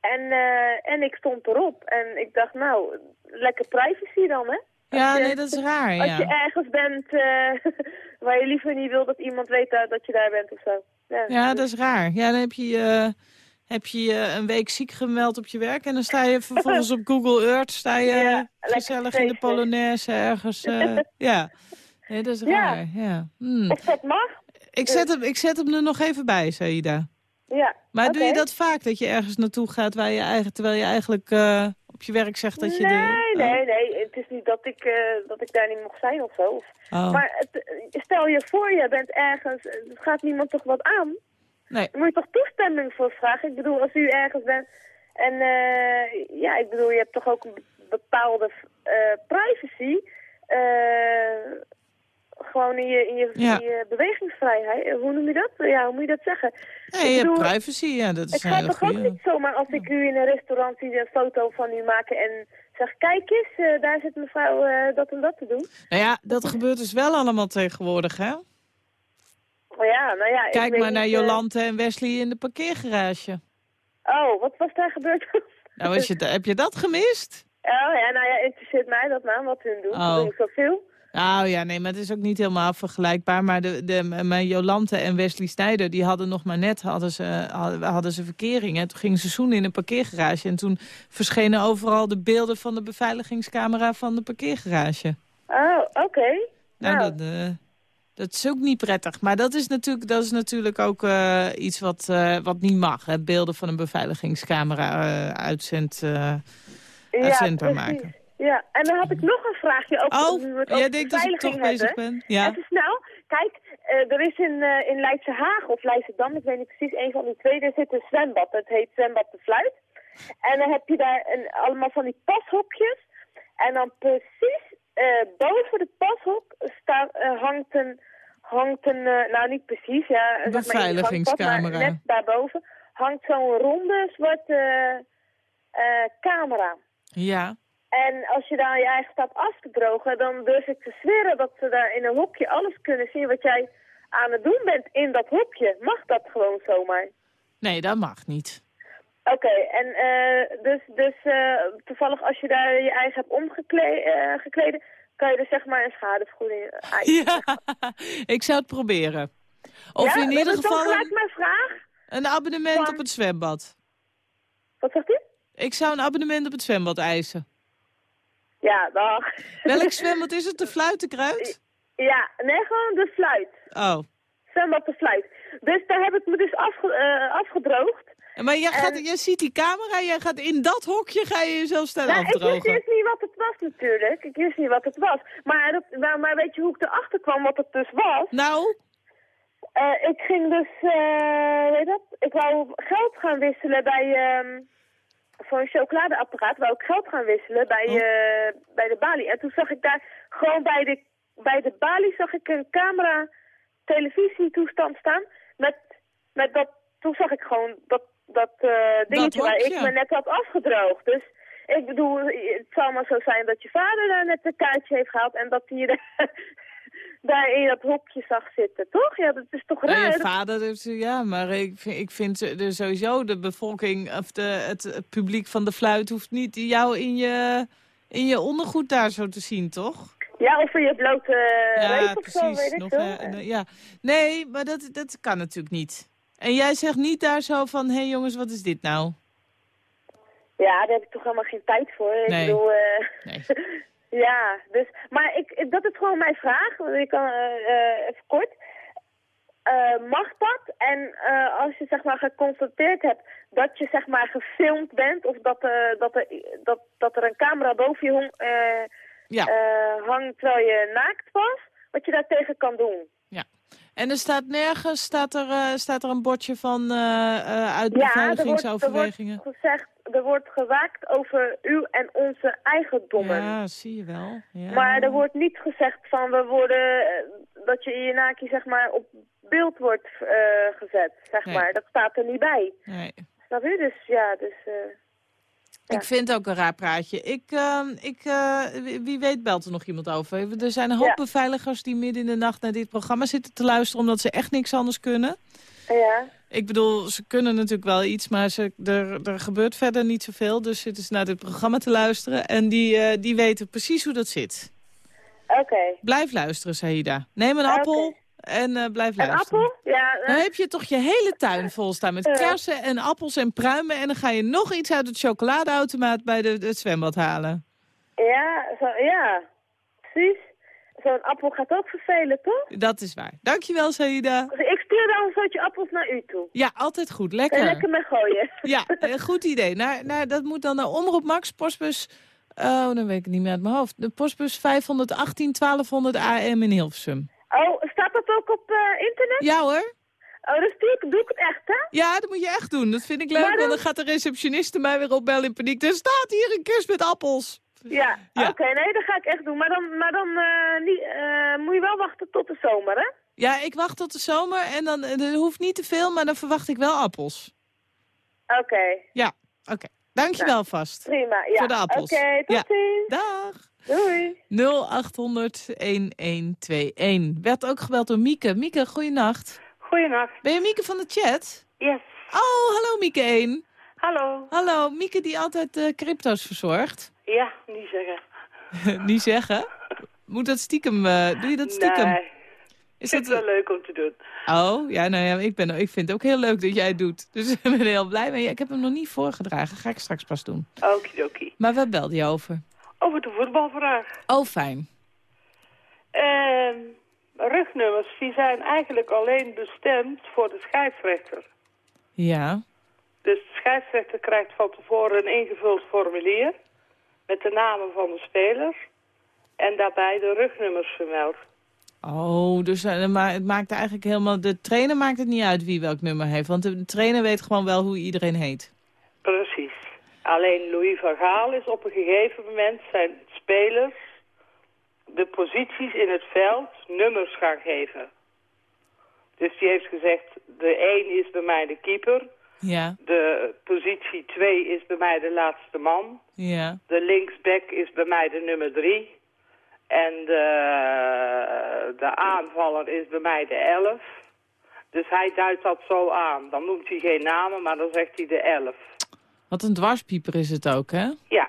Speaker 8: En, en ik stond erop. En ik dacht, nou, lekker privacy dan, hè?
Speaker 3: Ja, nee, dat is raar, ja.
Speaker 8: Als je ergens bent [laughs] waar je liever niet wil dat iemand weet dat, dat je daar bent of zo.
Speaker 3: Ja, ja dat is raar. Ja, dan heb je heb je een week ziek gemeld op je werk... en dan sta je vervolgens op Google Earth... sta je [laughs] gezellig in de Polonaise ergens. [laughs] Ja, nee, dat is raar. Ja.
Speaker 8: Hmm. Of dat mag.
Speaker 3: Ik zet, hem, ik zet hem er nog even bij, Saida.
Speaker 8: Ja,
Speaker 3: Maar doe je dat vaak, dat je ergens naartoe gaat... Waar je eigen, terwijl je eigenlijk uh, op je werk zegt dat je...
Speaker 8: Nee,
Speaker 3: de,
Speaker 8: oh. nee, nee. Het is niet dat ik, uh, dat ik daar niet mocht zijn of zo.
Speaker 3: Oh.
Speaker 8: Maar het, stel je voor, je bent ergens... Het gaat niemand toch wat aan?
Speaker 3: Nee.
Speaker 8: Daar moet je toch toestemming voor vragen? Ik bedoel, als u ergens bent... En uh, ja, ik bedoel, je hebt toch ook een bepaalde uh, privacy... Uh, gewoon in je, in je,
Speaker 3: ja.
Speaker 8: in je bewegingsvrijheid. Hoe noem je dat? Ja, hoe moet je dat zeggen?
Speaker 3: Nee, je hebt privacy, ja, dat is
Speaker 8: Ik ga toch ook niet zomaar als ik u in een restaurant zie een foto van u maken en zeg, kijk eens, uh, daar zit mevrouw uh, dat en dat te doen.
Speaker 3: Nou ja, dat gebeurt dus wel allemaal tegenwoordig, hè?
Speaker 8: Oh ja, nou ja,
Speaker 3: Kijk maar naar Jolante en Wesley in de parkeergarage.
Speaker 8: Oh, wat was daar gebeurd? [laughs]
Speaker 3: nou, was je, heb je dat gemist?
Speaker 8: Oh ja, nou ja, interesseert mij dat nou, wat hun doen.
Speaker 3: Oh.
Speaker 8: Ze doen zoveel.
Speaker 3: Nou ja, nee, maar het is ook niet helemaal vergelijkbaar. Maar de, de, mijn Jolante en Wesley Snijder, die hadden nog maar net hadden ze, hadden, ze verkeringen. Toen gingen ze zoenen in een parkeergarage. En toen verschenen overal de beelden van de beveiligingscamera van de parkeergarage.
Speaker 8: Oh, oké.
Speaker 3: Nou, nou. Dat, uh, dat is ook niet prettig. Maar dat is natuurlijk, dat is natuurlijk ook uh, iets wat, uh, wat niet mag. Hè? Beelden van een beveiligingscamera uh, uitzend, uitzendbaar
Speaker 8: ja,
Speaker 3: maken.
Speaker 8: Ja, en dan heb ik nog een vraagje over
Speaker 3: oh,
Speaker 8: nu we het
Speaker 3: jij
Speaker 8: over
Speaker 3: denkt dat ik toch
Speaker 8: hebben.
Speaker 3: bezig ben? Ja.
Speaker 8: Even snel. Kijk, er is in, in Leidse Haag of Leidschendam, ik weet niet precies, een van die twee, er zit een zwembad. Het heet Zwembad de Fluit. En dan heb je daar een, allemaal van die pashokjes. En dan precies boven de pashok staat, hangt een hangt een, uh, nou niet precies, ja.
Speaker 3: Een beveiligingscamera.
Speaker 8: net daarboven hangt zo'n ronde zwarte camera.
Speaker 3: Ja.
Speaker 8: En als je daar je eigen stap af te drogen, dan durf ik te zweren dat ze daar in een hokje alles kunnen zien wat jij aan het doen bent in dat hokje. Mag dat gewoon zomaar?
Speaker 3: Nee, dat mag niet.
Speaker 8: Oké, okay, en uh, dus, dus toevallig als je daar je eigen hebt omgekleden, kan je dus zeg maar een schadevergoeding [laughs] eisen.
Speaker 3: Ja, ik zou het proberen. Of
Speaker 8: ja,
Speaker 3: in ieder geval
Speaker 8: gelijk mijn vraag.
Speaker 3: een abonnement
Speaker 8: Van...
Speaker 3: op het zwembad.
Speaker 8: Wat zegt u?
Speaker 3: Ik zou een abonnement op het zwembad eisen.
Speaker 8: Ja, dag.
Speaker 3: Welk zwembad is het? De [laughs] fluitenkruid?
Speaker 8: Ja, nee, gewoon de fluit.
Speaker 3: Oh.
Speaker 8: Zwembad de fluit. Dus daar heb ik me dus afge uh, afgedroogd.
Speaker 3: Maar jij, gaat, en... jij ziet die camera, jij gaat in dat hokje ga je jezelf staan nou, afdrogen.
Speaker 8: Ik wist niet wat het was natuurlijk. Ik wist niet wat het was. Maar, dat, maar, maar weet je hoe ik erachter kwam wat het dus was?
Speaker 3: Nou?
Speaker 8: Uh, ik ging dus, uh, weet dat, ik wou geld gaan wisselen bij, um, voor een chocoladeapparaat, wou ik geld gaan wisselen bij, uh, bij de balie. En toen zag ik daar, gewoon bij de, bij de balie zag ik een camera televisietoestand staan. Met, met dat, toen zag ik gewoon dat, dat dingetje waar ik me net had afgedroogd. Dus ik bedoel, het zal maar zo zijn dat je vader daar net een kaartje heeft gehaald en dat hij daar in dat hokje zag zitten, toch? Ja, dat is toch raar?
Speaker 3: Ja, je vader, dus, ja, maar ik, ik vind de, sowieso de bevolking, of de, het, publiek van de fluit hoeft niet jou in je, in je ondergoed daar zo te zien, toch?
Speaker 8: Ja, of in je blote
Speaker 3: ja, precies. of zo, weet ik Nog, uh, ja. Nee, maar dat, dat kan natuurlijk niet. En jij zegt niet daar zo van, hé hey jongens, wat is dit nou?
Speaker 8: Ja, daar heb ik toch helemaal geen tijd voor.
Speaker 3: Nee.
Speaker 8: Ik bedoel, uh,
Speaker 3: nee. [laughs]
Speaker 8: Ja, dus, maar ik, dat is gewoon mijn vraag. Ik kan, uh, even kort. Uh, mag dat? En uh, als je zeg maar geconstateerd hebt dat je zeg maar gefilmd bent... of dat, dat, er, dat, dat er een camera boven je hong, ja. hangt terwijl je naakt was... wat je daartegen kan doen.
Speaker 3: Ja. En er staat nergens staat er, staat er een bordje van uit beveiligingsoverwegingen?
Speaker 8: Ja, er wordt, er wordt gezegd er wordt gewaakt over uw en onze eigendommen.
Speaker 3: Ja, zie je wel. Ja.
Speaker 8: Maar er wordt niet gezegd van we worden, eh, dat je in zeg maar op beeld wordt uh, gezet, zeg maar. Dat staat er niet bij.
Speaker 3: Nee.
Speaker 8: Snap je? Dus ja, dus... Uh,
Speaker 3: ik vind ook een raar praatje. Ik, uh, ik, wie weet belt er nog iemand over. Er zijn een hoop ja. beveiligers die midden in de nacht naar dit programma zitten te luisteren... omdat ze echt niks anders kunnen.
Speaker 8: Ja.
Speaker 3: Ik bedoel, ze kunnen natuurlijk wel iets, maar ze, er, er gebeurt verder niet zoveel. Dus zitten ze naar dit programma te luisteren en die, uh, die weten precies hoe dat zit.
Speaker 8: Oké.
Speaker 3: Blijf luisteren, Saida. Neem een appel en uh, blijf
Speaker 8: een
Speaker 3: luisteren.
Speaker 8: Een appel? Ja.
Speaker 3: Dan heb je toch je hele tuin vol staan met kersen en appels en pruimen. En dan ga je nog iets uit het chocoladeautomaat bij de, het zwembad halen.
Speaker 8: Ja, zo, ja. precies. Zo'n appel gaat ook vervelen, toch?
Speaker 3: Dat is waar. Dankjewel, Saida.
Speaker 8: Ik stuur dan een soortje appels naar u toe.
Speaker 3: Ja, altijd goed. Lekker. En
Speaker 8: lekker mee gooien. [laughs]
Speaker 3: Ja, een goed idee. Naar, naar, dat moet dan naar Omroep Max, postbus... Oh, dan weet ik niet meer uit mijn hoofd. De postbus 518 1200 AM in Hilversum.
Speaker 8: Oh, staat dat ook op uh, internet?
Speaker 3: Ja hoor.
Speaker 8: Oh, dus doe, doe ik het echt, hè?
Speaker 3: Ja, dat moet je echt doen. Dat vind ik leuk, dan... want dan gaat de receptioniste mij weer opbellen in paniek. Er staat hier een kist met appels.
Speaker 8: Ja, oké, nee, dat ga ik echt doen. Maar dan, maar dan uh, niet, uh, moet je wel wachten tot de zomer, hè?
Speaker 3: Ja, ik wacht tot de zomer en dan er hoeft niet te veel, maar dan verwacht ik wel appels.
Speaker 8: Oké. Okay.
Speaker 3: Ja, oké. Okay. Dankjewel nou, vast.
Speaker 8: Prima, ja.
Speaker 3: Voor de appels.
Speaker 8: Oké, okay, tot
Speaker 3: ja.
Speaker 8: ziens.
Speaker 3: Dag.
Speaker 8: Doei.
Speaker 3: 0800-1121. Werd ook gebeld door Mieke. Mieke, goeienacht.
Speaker 9: Goeienacht.
Speaker 3: Ben je Mieke van de chat?
Speaker 9: Yes.
Speaker 3: Oh, hallo Mieke 1.
Speaker 9: Hallo.
Speaker 3: Hallo, Mieke die altijd uh, crypto's verzorgt.
Speaker 9: Ja, niet zeggen. [laughs]
Speaker 3: niet zeggen? Moet dat stiekem, uh, doe je dat stiekem?
Speaker 9: Nee, is het wel leuk om te doen.
Speaker 3: Oh, ja, nou ja, ik, ben, ik vind het ook heel leuk dat jij het doet. Dus [laughs] ik ben heel blij mee. Ik heb hem nog niet voorgedragen, ga ik straks pas doen.
Speaker 9: Okidoki.
Speaker 3: Maar wat belde je over?
Speaker 9: Over de voetbalvraag.
Speaker 3: Oh, fijn.
Speaker 9: Uh, rugnummers, die zijn eigenlijk alleen bestemd voor de scheidsrechter.
Speaker 3: Ja.
Speaker 9: Dus de scheidsrechter krijgt van tevoren een ingevuld formulier met de namen van de spelers en daarbij de rugnummers vermeld.
Speaker 3: Oh, dus uh, maar het maakt eigenlijk helemaal... De trainer maakt het niet uit wie welk nummer heeft, want de trainer weet gewoon wel hoe iedereen heet.
Speaker 9: Precies. Alleen Louis van Gaal is op een gegeven moment zijn spelers de posities in het veld nummers gaan geven. Dus die heeft gezegd, de 1 is bij mij de keeper,
Speaker 3: ja.
Speaker 9: De positie 2 is bij mij de laatste man.
Speaker 3: Ja.
Speaker 9: De linksback is bij mij de nummer 3. En de, de aanvaller is bij mij de 11. Dus hij duidt dat zo aan. Dan noemt hij geen namen, maar dan zegt hij de 11.
Speaker 3: Wat een dwarspieper is het ook, hè?
Speaker 9: Ja.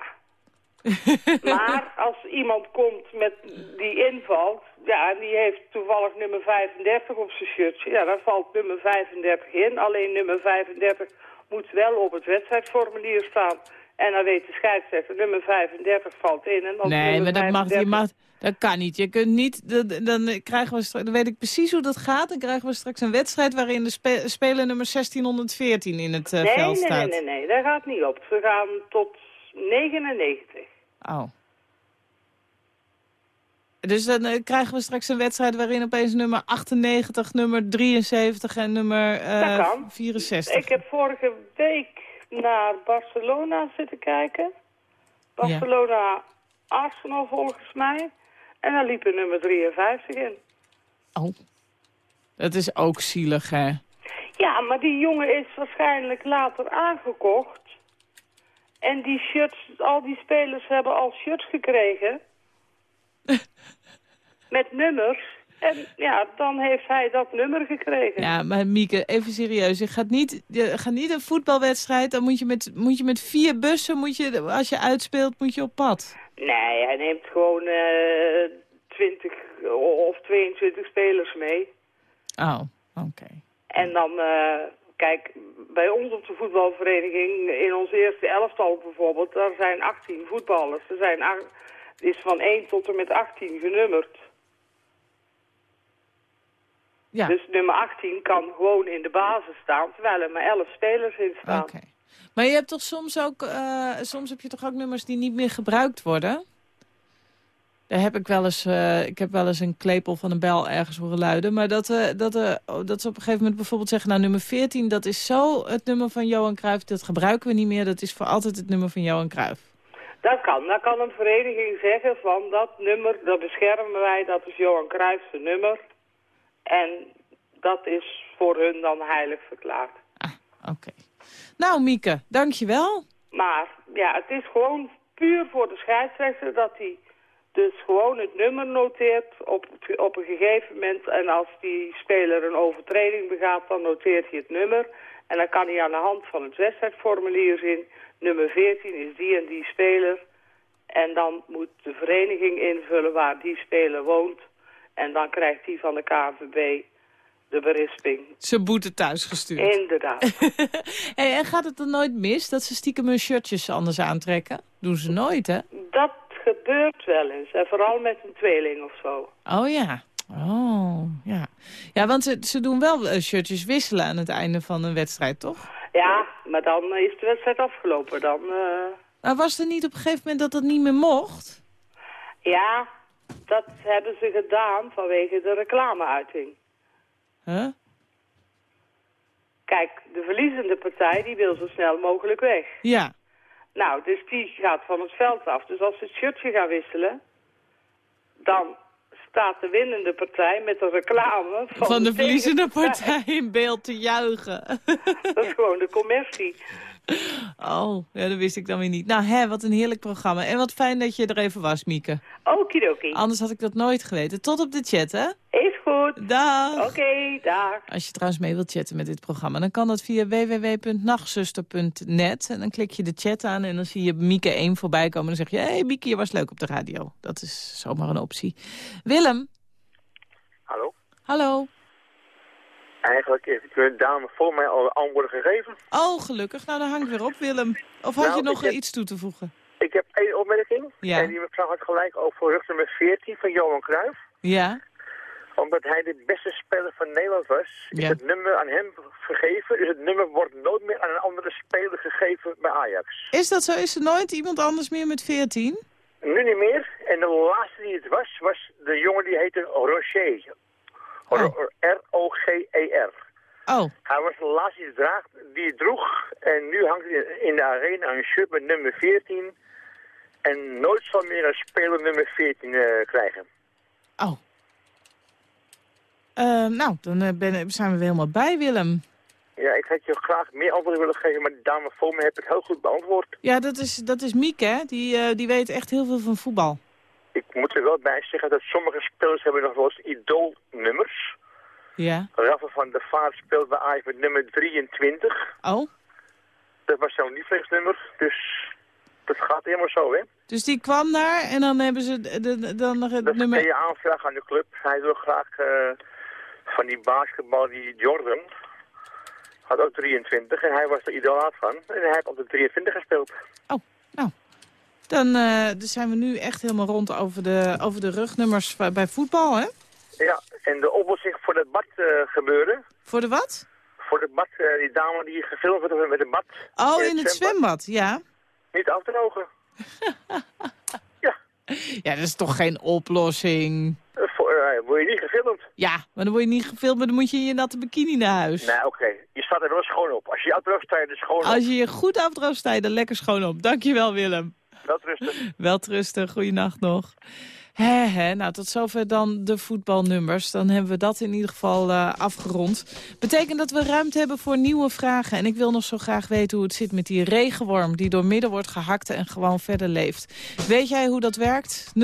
Speaker 9: [laughs] maar als iemand komt met die invalt, ja, en die heeft toevallig nummer 35 op zijn shirt. Ja, dan valt nummer 35 in. Alleen nummer 35 moet wel op het wedstrijdformulier staan. En dan weet de scheidsrechter, nummer 35 valt in. En dan
Speaker 3: nee, maar dat, mag, je mag,
Speaker 9: dat
Speaker 3: kan niet. Je kunt niet dan, dan, krijgen we straks, dan weet ik precies hoe dat gaat. Dan krijgen we straks een wedstrijd waarin de spe, speler nummer 1614 in het uh, veld staat.
Speaker 9: Nee, nee, nee, nee, dat gaat niet op. We gaan tot 99.
Speaker 3: Oh. Dus dan uh, krijgen we straks een wedstrijd waarin opeens nummer 98, nummer 73 en nummer uh, 64.
Speaker 9: Ik heb vorige week naar Barcelona zitten kijken. Barcelona Arsenal volgens mij. En daar liep er nummer 53 in.
Speaker 3: Oh, dat is ook zielig, hè?
Speaker 9: Ja, maar die jongen is waarschijnlijk later aangekocht. En die shirts, al die spelers hebben al shirts gekregen. [laughs] met nummers. En ja, dan heeft hij dat nummer gekregen.
Speaker 3: Ja, maar Mieke, even serieus. Je gaat niet, je gaat niet een voetbalwedstrijd, dan moet je, met, moet je met vier bussen, moet je, als je uitspeelt, moet je op pad.
Speaker 9: Nee, hij neemt gewoon uh, eh, 20 of 22 spelers mee.
Speaker 3: Oh, oké.
Speaker 9: En dan, uh, kijk, bij ons op de voetbalvereniging, in ons eerste elftal bijvoorbeeld, daar zijn 18 voetballers. Er zijn is van 1 tot en met 18 genummerd. Ja. Dus nummer 18 kan gewoon in de basis staan, terwijl er maar 11 spelers in staan. Oké.
Speaker 3: Maar je hebt toch soms ook, uh, soms heb je toch ook nummers die niet meer gebruikt worden? Daar heb ik wel eens, uh, ik heb wel eens een klepel van een bel ergens horen luiden. Maar dat, uh, dat, uh, dat ze op een gegeven moment bijvoorbeeld zeggen... nou, nummer 14, dat is zo het nummer van Johan Cruijff. Dat gebruiken we niet meer, dat is voor altijd het nummer van Johan Cruijff.
Speaker 9: Dat kan. Dan kan een vereniging zeggen van dat nummer, dat beschermen wij, dat is Johan Cruijff's nummer. En dat is voor hun dan heilig verklaard.
Speaker 3: Ah, oké. Nou, Mieke, dankjewel.
Speaker 9: Maar, ja, het is gewoon puur voor de scheidsrechter dat hij dus gewoon het nummer noteert op, op een gegeven moment. En als die speler een overtreding begaat, dan noteert hij het nummer. En dan kan hij aan de hand van het wedstrijdformulier zien... nummer 14 is die en die speler. En dan moet de vereniging invullen waar die speler woont. En dan krijgt hij van de KNVB de berisping.
Speaker 3: Ze boete thuis gestuurd.
Speaker 9: Inderdaad. [laughs]
Speaker 3: hey, en gaat het er nooit mis dat ze stiekem hun shirtjes anders aantrekken? Doen ze nooit, hè?
Speaker 9: Dat gebeurt wel eens. En vooral met een tweeling of zo.
Speaker 3: Oh ja. Oh, ja. Ja, want ze, ze doen wel uh, shirtjes wisselen aan het einde van een wedstrijd, toch?
Speaker 9: Ja, maar dan is de wedstrijd afgelopen. Dan, uh...
Speaker 3: Maar was er niet op een gegeven moment dat dat niet meer mocht?
Speaker 9: Ja, dat hebben ze gedaan vanwege de reclameuiting.
Speaker 3: Huh?
Speaker 9: Kijk, de verliezende partij die wil zo snel mogelijk weg.
Speaker 3: Ja.
Speaker 9: Nou, dus die gaat van het veld af. Dus als ze het shirtje gaan wisselen, dan staat de winnende partij met de reclame
Speaker 3: van, van de, de verliezende partij in beeld te juichen. [laughs]
Speaker 9: Dat is gewoon de commercie.
Speaker 3: Oh, ja, dat wist ik dan weer niet. Nou, hè, wat een heerlijk programma. En wat fijn dat je er even was, Mieke.
Speaker 9: Okidoki.
Speaker 3: Anders had ik dat nooit geweten. Tot op de chat, hè?
Speaker 9: Is goed.
Speaker 3: Dag.
Speaker 9: Oké, dag.
Speaker 3: Als je trouwens mee wilt chatten met dit programma... dan kan dat via www.nachtzuster.net. En dan klik je de chat aan en dan zie je Mieke 1 voorbij komen. En dan zeg je, hé hey, Mieke, je was leuk op de radio. Dat is zomaar een optie. Willem.
Speaker 10: Hallo.
Speaker 3: Hallo.
Speaker 10: Eigenlijk heeft de dame voor mij al antwoorden gegeven.
Speaker 3: Oh, gelukkig. Nou, dan hangt weer op, Willem. Of had nou, je nog iets toe te voegen?
Speaker 10: Ik heb één opmerking. Ja. En die mevrouw had gelijk over rug nummer 14 van Johan Cruijff.
Speaker 3: Ja.
Speaker 10: Omdat hij de beste speler van Nederland was, is het nummer aan hem gegeven. Dus het nummer wordt nooit meer aan een andere speler gegeven bij Ajax.
Speaker 3: Is dat zo? Is er nooit iemand anders meer met 14?
Speaker 10: Nu niet meer. En de laatste die het was, was de jongen die heette Rocher. R-O-G-E-R.
Speaker 3: Oh.
Speaker 10: Hij was de laatste die, draagt, die droeg. En nu hangt hij in de arena een shirt met nummer 14. En nooit zal meer een speler nummer 14 uh, eh, krijgen.
Speaker 3: Oh. Uh, nou, dan uh, ben, zijn we weer helemaal bij, Willem.
Speaker 10: Ja, ik had je graag meer antwoorden willen geven, maar de dame voor me heeft het heel goed beantwoord.
Speaker 3: Ja, dat is, dat is Miek, hè? Die, die weet echt heel veel van voetbal
Speaker 10: ik moet er wel bij zeggen dat sommige spelers hebben nog wel eens idoolnummers.
Speaker 3: Ja.
Speaker 10: Rafa van der Vaart speelt bij Ajax met nummer 23.
Speaker 3: Oh.
Speaker 10: Dat was zo'n lievelingsnummer, dus dat gaat helemaal zo, hè.
Speaker 3: Dus die kwam daar en dan hebben ze de, de, dan nog het
Speaker 10: dat
Speaker 3: nummer...
Speaker 10: Dat je aanvragen aan de club. Hij wil graag uh, van die basketbal, die Jordan. had ook 23 en hij was er idolaat van. En hij heeft op de 23 gespeeld.
Speaker 11: Oh, nou. Dan, uh, zijn we nu echt helemaal rond over de, over de rugnummers bij voetbal, hè?
Speaker 10: Ja, en de oplossing voor het bad uh, gebeuren.
Speaker 11: Voor de wat?
Speaker 10: Voor het bad, uh, die dame die gefilmd wordt met een bad.
Speaker 11: Oh, in het, zwembad. ja.
Speaker 10: Niet af te drogen. [laughs] ja.
Speaker 11: Ja, dat is toch geen oplossing?
Speaker 10: Uh, word je niet gefilmd?
Speaker 11: Ja, maar dan word je niet gefilmd, maar dan moet je in je natte bikini naar huis.
Speaker 10: Nee, oké. Je staat er wel schoon op. Als je je afdroogt, sta je er schoon op.
Speaker 11: Als je je goed afdroogt, sta je er lekker schoon op. Dankjewel, Willem.
Speaker 10: Welterusten.
Speaker 11: Welterusten, goeienacht nog. He, nou, tot zover dan de voetbalnummers. Dan hebben we dat in ieder geval uh, afgerond. Betekent dat we ruimte hebben voor nieuwe vragen. En ik wil nog zo graag weten hoe het zit met die regenworm... die door midden wordt gehakt en gewoon verder leeft. Weet jij hoe dat werkt? 0800-1121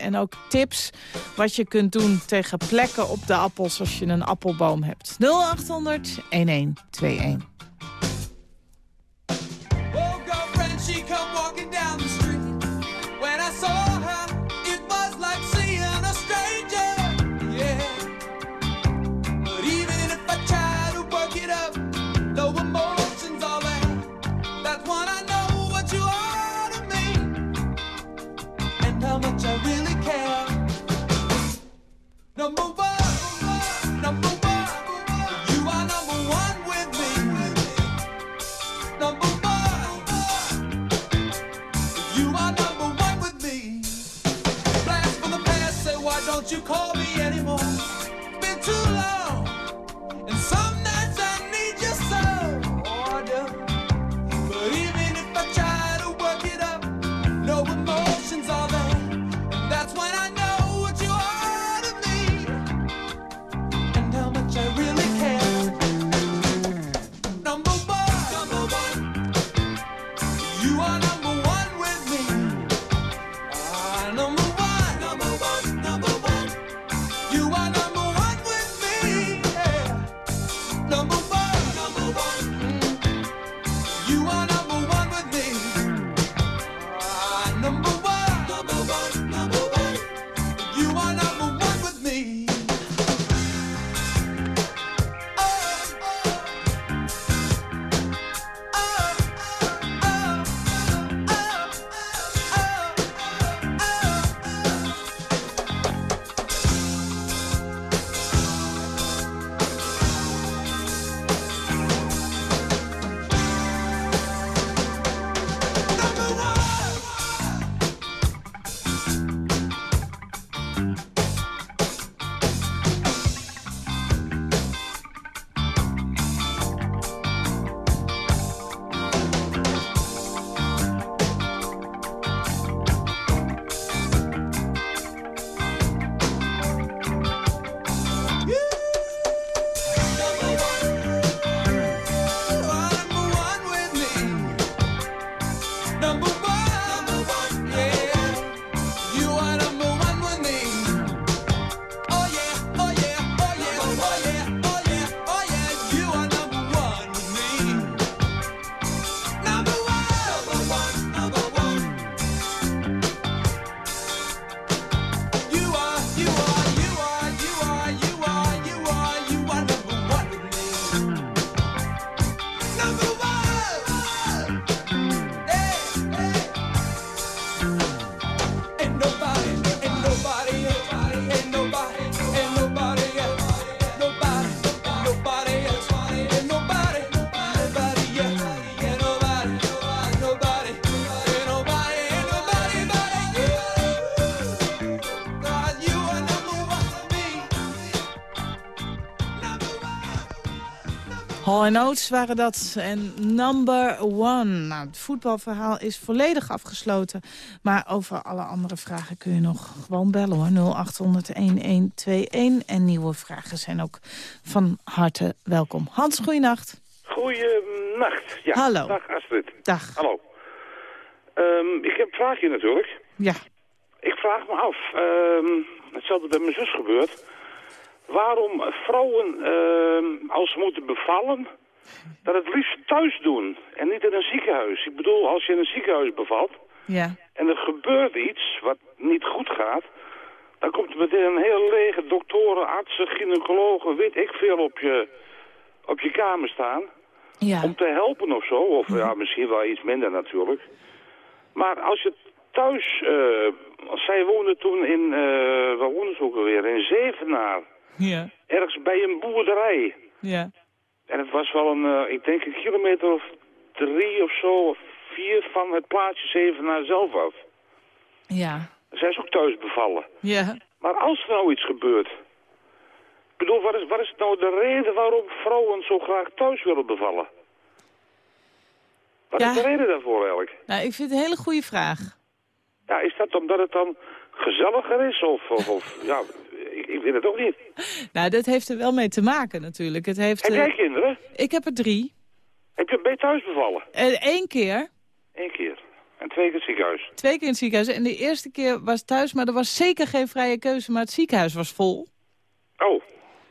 Speaker 11: en ook tips wat je kunt doen tegen plekken op de appels... als je een appelboom hebt. 0800-1121. Hall Oates waren dat. En number one. Nou, het voetbalverhaal is volledig afgesloten. Maar over alle andere vragen kun je nog gewoon bellen hoor. 0800-1121. En nieuwe vragen zijn ook van harte welkom. Hans, goeienacht.
Speaker 12: Goeienacht. Ja,
Speaker 11: Hallo.
Speaker 12: Dag Astrid.
Speaker 11: Dag.
Speaker 12: Hallo. Um, ik heb een vraagje natuurlijk.
Speaker 11: Ja.
Speaker 12: Ik vraag me af. Um, hetzelfde bij mijn zus gebeurt waarom vrouwen, uh, als ze moeten bevallen, dat het liefst thuis doen en niet in een ziekenhuis. Ik bedoel, als je in een ziekenhuis bevalt
Speaker 11: ja.
Speaker 12: en er gebeurt iets wat niet goed gaat, dan komt er meteen een hele lege doktoren, artsen, gynaecologen, weet ik veel op je op je kamer staan.
Speaker 3: Ja.
Speaker 12: Om te helpen of zo. Of ja, misschien wel iets minder natuurlijk. Maar als je thuis... eh, zij woonde toen in... eh waar woonde ze ook alweer? In Zevenaar.
Speaker 3: Ja.
Speaker 12: Ergens bij een boerderij.
Speaker 3: Ja.
Speaker 12: En het was wel een, eh, ik denk een kilometer of drie of zo, of vier van het plaatsje Zevenaar zelf af.
Speaker 3: Ja.
Speaker 12: Zij is ook thuis bevallen.
Speaker 3: Ja.
Speaker 12: Maar als er nou iets gebeurt... Ik bedoel, wat is, wat is nou de reden waarom vrouwen zo graag thuis willen bevallen? Wat
Speaker 3: Ja.
Speaker 12: is de reden daarvoor eigenlijk?
Speaker 3: Nou, ik vind het een hele goede vraag.
Speaker 12: Ja, is dat omdat het dan gezelliger is? Of, of, of ja, ik, ik weet het ook niet.
Speaker 3: Nou, dat heeft er wel mee te maken natuurlijk. Het heeft,
Speaker 12: Heb
Speaker 3: eh,
Speaker 12: jij kinderen?
Speaker 3: Ik heb er drie.
Speaker 12: Heb je, ben je thuis bevallen?
Speaker 3: En één keer,
Speaker 12: Eén keer. En twee keer in het ziekenhuis.
Speaker 3: twee keer in het ziekenhuis. En de eerste keer was thuis, maar er was zeker geen vrije keuze. Maar het ziekenhuis was vol.
Speaker 12: Oh,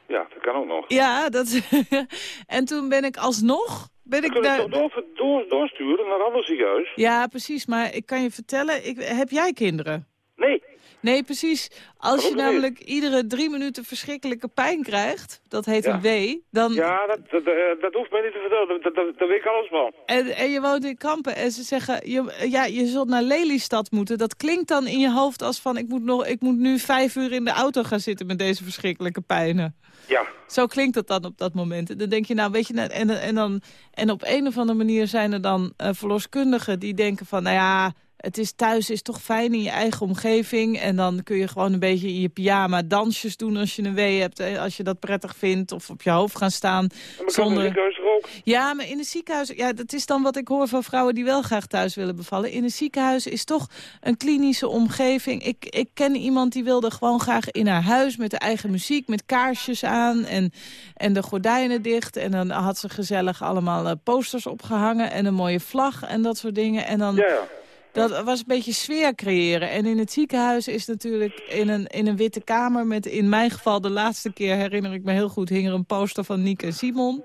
Speaker 12: ja, dat kan ook nog.
Speaker 3: Ja, dat... [laughs] en toen ben ik alsnog... Ben ik daar...
Speaker 12: door, doorsturen naar een ander ziekenhuis?
Speaker 3: Ja, precies. Maar ik kan je vertellen, ik... heb jij kinderen?
Speaker 12: Nee.
Speaker 3: Nee, precies. Als je
Speaker 12: niet?
Speaker 3: namelijk iedere drie minuten verschrikkelijke pijn krijgt, dat heet
Speaker 12: Ja.
Speaker 3: een W, dan...
Speaker 12: Ja, dat, dat, eh, dat hoeft mij niet te vertellen. Dat, dat, dat, weet ik alles van.
Speaker 3: En, en je woont in Kampen en ze zeggen, je, ja, je zult naar Lelystad moeten. Dat klinkt dan in je hoofd als van, ik moet, nog, ik moet nu vijf uur in de auto gaan zitten met deze verschrikkelijke pijnen.
Speaker 12: Ja.
Speaker 3: Zo klinkt het dan op dat moment. En dan denk je, nou weet je, nou, en, en, dan, en op een of andere manier zijn er dan eh, verloskundigen die denken van, nou ja, het is thuis is toch fijn in je eigen omgeving. En dan kun je gewoon een beetje in je pyjama dansjes doen als je een wee hebt. eh, Als je dat prettig vindt. Of op je hoofd gaan staan.
Speaker 12: Maar kan een ziekenhuis ook?
Speaker 3: Ja, maar in een ziekenhuis... Ja, dat is dan wat ik hoor van vrouwen die wel graag thuis willen bevallen. In een ziekenhuis is toch een klinische omgeving. Ik, ik ken iemand die wilde gewoon graag in haar huis... met de eigen muziek, met kaarsjes aan en, en de gordijnen dicht. En dan had ze gezellig allemaal eh, posters opgehangen... en een mooie vlag en dat soort dingen. En dan...
Speaker 12: Ja.
Speaker 3: Dat was een beetje sfeer creëren. En in het ziekenhuis is natuurlijk in een, in een witte kamer... met in mijn geval de laatste keer, herinner ik me heel goed... hing er een poster van Nick en Simon.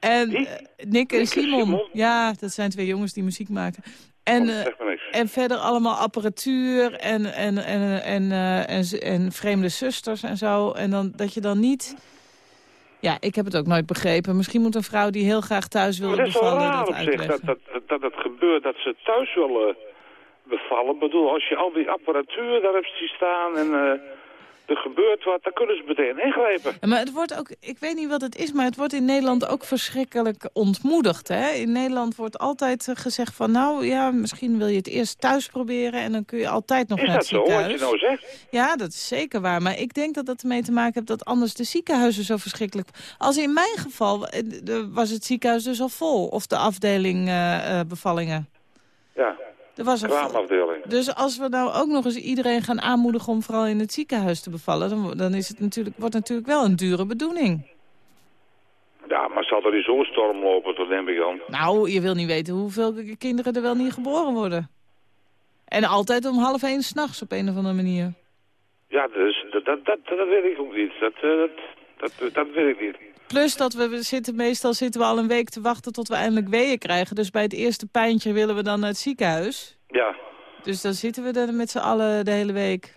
Speaker 3: En, eh, Nick en Simon. Ja, dat zijn twee jongens die muziek maken. En, eh,
Speaker 12: maar niks.
Speaker 3: en verder allemaal apparatuur en, en, en, en, eh, en, en vreemde zusters en zo. En dan, dat je dan niet... Ja, ik heb het ook nooit begrepen. Misschien moet een vrouw die heel graag thuis
Speaker 12: wel
Speaker 3: bevallen
Speaker 12: raar
Speaker 3: dat
Speaker 12: op zich
Speaker 3: uitleggen.
Speaker 12: dat, dat, dat, dat het gebeurt dat ze thuis willen bevallen. Ik bedoel, als je al die apparatuur daar hebt zien staan en eh, er gebeurt wat, dan kunnen ze meteen ingrijpen.
Speaker 3: Maar het wordt ook, ik weet niet wat het is, maar het wordt in Nederland ook verschrikkelijk ontmoedigd. Hè? In Nederland wordt altijd eh, gezegd van, nou ja, misschien wil je het eerst thuis proberen en dan kun je altijd nog
Speaker 12: Is
Speaker 3: naar
Speaker 12: dat
Speaker 3: het
Speaker 12: zo, wat
Speaker 3: ziekenhuis.
Speaker 12: je nou zegt?
Speaker 3: Ja, dat is zeker waar. Maar ik denk dat dat ermee te maken heeft dat anders de ziekenhuizen zo verschrikkelijk... Als in mijn geval eh, was het ziekenhuis dus al vol. Of de afdeling bevallingen.
Speaker 12: Ja,
Speaker 3: Er was
Speaker 12: kraamafdeling.
Speaker 3: Dus als we nou ook nog eens iedereen gaan aanmoedigen om vooral in het ziekenhuis te bevallen... dan, dan is het natuurlijk, wordt het natuurlijk wel een dure bedoeling.
Speaker 12: Ja, maar zal er niet zo'n storm lopen, dat neem ik dan.
Speaker 3: Nou, je wil niet weten hoeveel kinderen er wel niet geboren worden. En altijd om half één s'nachts op een of andere manier.
Speaker 12: Ja, dus, dat, dat, dat, dat weet ik ook niet. Dat, eh, dat, dat, dat weet ik niet.
Speaker 3: Plus dat we we zitten, meestal zitten we al een week te wachten tot we eindelijk weeën krijgen. Dus bij het eerste pijntje willen we dan naar het ziekenhuis.
Speaker 12: Ja.
Speaker 3: Dus dan zitten we er met z'n allen de hele week.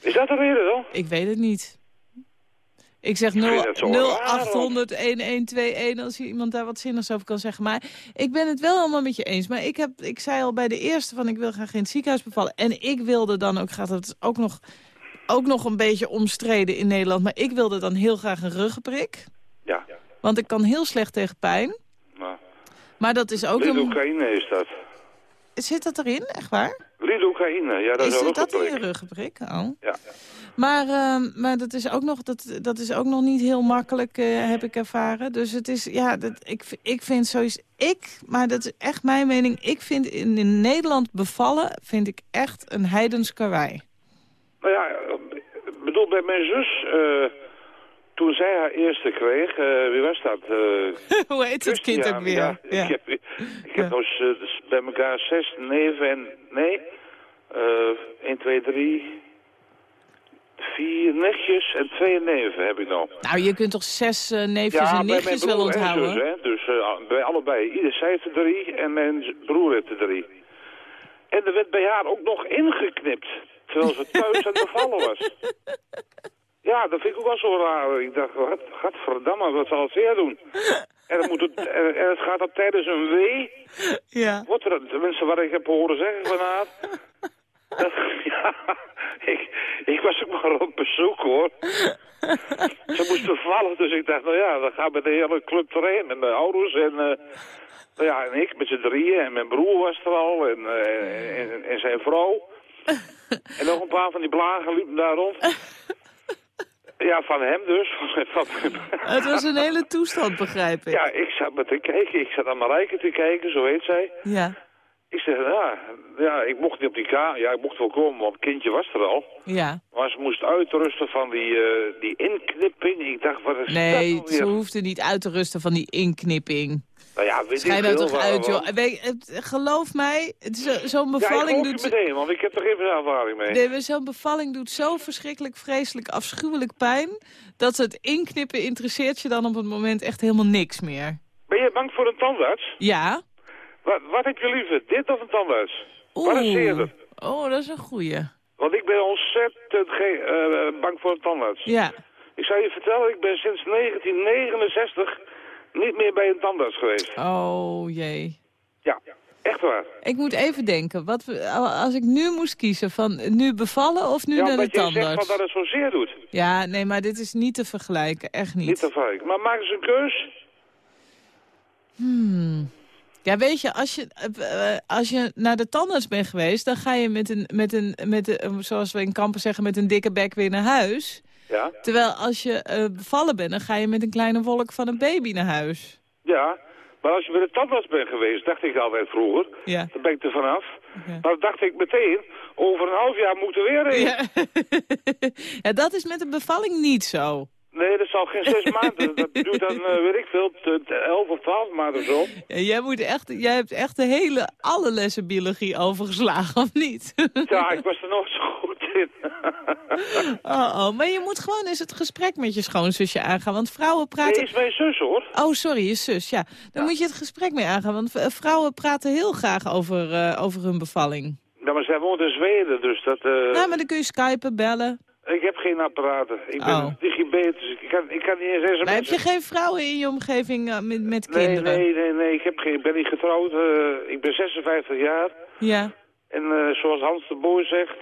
Speaker 12: Is dat de reden dan?
Speaker 3: Ik weet het niet. Ik zeg
Speaker 12: Ik vind het zo raar,
Speaker 3: 0800-1121 als je iemand daar wat zinnigs over kan zeggen. Maar ik ben het wel allemaal met je eens. Maar ik, heb, ik zei al bij de eerste van ik wil graag in het ziekenhuis bevallen. En ik wilde dan ook graag, dat is ook nog, ook nog een beetje omstreden in Nederland. Maar ik wilde dan heel graag een ruggenprik.
Speaker 12: Ja.
Speaker 3: Want ik kan heel slecht tegen pijn.
Speaker 12: Maar
Speaker 3: Maar dat is ook een...
Speaker 12: lidocaïne is dat.
Speaker 3: Zit dat erin, echt waar?
Speaker 12: Lidocaïne, ja, dat is,
Speaker 3: is
Speaker 12: een
Speaker 3: dat in je
Speaker 12: ruggenprik.
Speaker 3: ruggenprik? Oh.
Speaker 12: Ja.
Speaker 3: Maar, ehm, maar dat, is ook nog, dat, dat is ook nog niet heel makkelijk, eh, heb ik ervaren. Dus het is, ja, dat, ik, ik vind sowieso... Ik, maar dat is echt mijn mening... Ik vind in, in Nederland bevallen, vind ik echt een heidens karwei.
Speaker 12: Nou ja, ik bedoel, bij mijn zus, eh, toen zij haar eerste kreeg, eh, wie was dat? Eh, [laughs]
Speaker 3: Hoe heet het kind ook weer?
Speaker 12: Ja,
Speaker 3: Ja.
Speaker 12: Ik heb, ik heb eens, eh, dus bij elkaar zes neven en, nee, eh 1, 2, 3, vier nichtjes en twee neven heb ik nou.
Speaker 3: Nou, je kunt toch zes eh, neefjes
Speaker 12: ja,
Speaker 3: en
Speaker 12: bij mijn
Speaker 3: nichtjes wel
Speaker 12: broer en
Speaker 3: onthouden?
Speaker 12: zus, hè. Dus bij allebei. Ieder zij heeft er drie en mijn broer heeft er drie. En er werd bij haar ook nog ingeknipt, terwijl ze thuis aan het [laughs] bevallen was. Ja, dat vind ik ook wel zo raar. Ik dacht, wat, gadverdamme, wat zal het zeer doen? [laughs] en, het moet het, en, het gaat dat tijdens een wee.
Speaker 3: Ja.
Speaker 12: Wordt er, tenminste wat ik heb horen zeggen vanavond. [laughs] ja, ik, ik was ook maar op bezoek hoor. Ze moest bevallen, dus ik dacht, nou ja, dan gaan we de hele club erheen. En de ouders en, uh, nou ja, en ik met z'n drieën. En mijn broer was er al en, uh, en, en, zijn vrouw. [laughs] en nog een paar van die blagen liepen daar rond. Ja, van hem dus. [laughs]
Speaker 3: Het was een hele toestand, begrijp ik.
Speaker 12: Ja, ik zat me te kijken. Ik zat aan Marijke te kijken, zo heet zij.
Speaker 3: Ja.
Speaker 12: Ik zeg, ja, ja, ik mocht niet op die kamer. Ja, ik mocht wel komen, want het kindje was er al.
Speaker 3: Ja.
Speaker 12: Maar ze moest uitrusten van die, uh, die inknipping. Ik dacht, wat is
Speaker 3: nee,
Speaker 12: dat
Speaker 3: Nee, ze hoefde niet uit te rusten van die inknipping.
Speaker 12: Nou ja, weet
Speaker 3: Schijn nou toch uit, joh. Weet, geloof mij, zo'n zo bevalling
Speaker 12: ja,
Speaker 3: doet...
Speaker 12: je meteen, want ik heb er geen ervaring mee.
Speaker 3: Nee, zo'n bevalling doet zo verschrikkelijk, vreselijk, afschuwelijk pijn... dat het inknippen interesseert je dan op het moment echt helemaal niks meer.
Speaker 12: Ben je bang voor een tandarts?
Speaker 3: Ja.
Speaker 12: Wat, wat heb je liever, dit of een tandarts? Wat is eerder?
Speaker 3: Oh, dat is een goeie.
Speaker 12: Want ik ben ontzettend uh, bang voor een tandarts.
Speaker 3: Ja.
Speaker 12: Ik zou je vertellen, ik ben sinds 1969 niet meer bij een tandarts geweest.
Speaker 3: Oh jee.
Speaker 12: Ja, echt waar.
Speaker 3: Ik moet even denken, wat we, als ik nu moest kiezen, van nu bevallen of nu
Speaker 12: ja,
Speaker 3: naar de tandarts?
Speaker 12: Ja, dat je zegt dat het zo zeer doet.
Speaker 3: Ja, nee, maar dit is niet te vergelijken, echt niet.
Speaker 12: Niet te vergelijken. Maar maak eens een keus.
Speaker 3: Hmm. Ja, weet je, als je, uh, als je naar de tandarts bent geweest... dan ga je met een, met een, met een, zoals we in kampen zeggen, met een dikke bek weer naar huis.
Speaker 12: Ja.
Speaker 3: Terwijl als je uh, bevallen bent, dan ga je met een kleine wolk van een baby naar huis.
Speaker 12: Ja, maar als je bij de tandarts bent geweest, dacht ik altijd vroeger.
Speaker 3: Ja.
Speaker 12: Dan ben ik er vanaf. Maar dacht ik meteen, over een half jaar moet er weer een.
Speaker 3: Ja. [laughs] ja, dat is met een bevalling niet zo.
Speaker 12: Nee, dat zal geen zes maanden. Dat duurt dan, uh, weet ik veel, elf of twaalf maanden zo.
Speaker 3: Ja, jij, moet echt, jij hebt echt de hele, alle lessen biologie overgeslagen, of niet?
Speaker 12: ja, ik was er zo [laughs]
Speaker 3: oh, oh, maar je moet gewoon eens het gesprek met je schoonzusje aangaan, want vrouwen praten...
Speaker 12: Nee, is mijn zus hoor.
Speaker 3: Oh, sorry, je zus, ja. Dan ja. moet je het gesprek mee aangaan, want vrouwen praten heel graag over, uh, over hun bevalling.
Speaker 12: Ja, maar zij woont in Zweden, dus dat... Uh...
Speaker 3: Nou, maar dan kun je skypen, bellen.
Speaker 12: Ik heb geen apparaten. Ik ben
Speaker 3: oh.
Speaker 12: dus ik kan, ik kan niet eens sms'en.
Speaker 3: Maar heb je geen vrouwen in je omgeving uh, met, met
Speaker 12: nee,
Speaker 3: kinderen?
Speaker 12: Nee, nee, nee. Ik, heb geen, ik ben niet getrouwd. Uh, ik ben 56 jaar.
Speaker 3: Ja.
Speaker 12: En uh, zoals Hans de Boer zegt,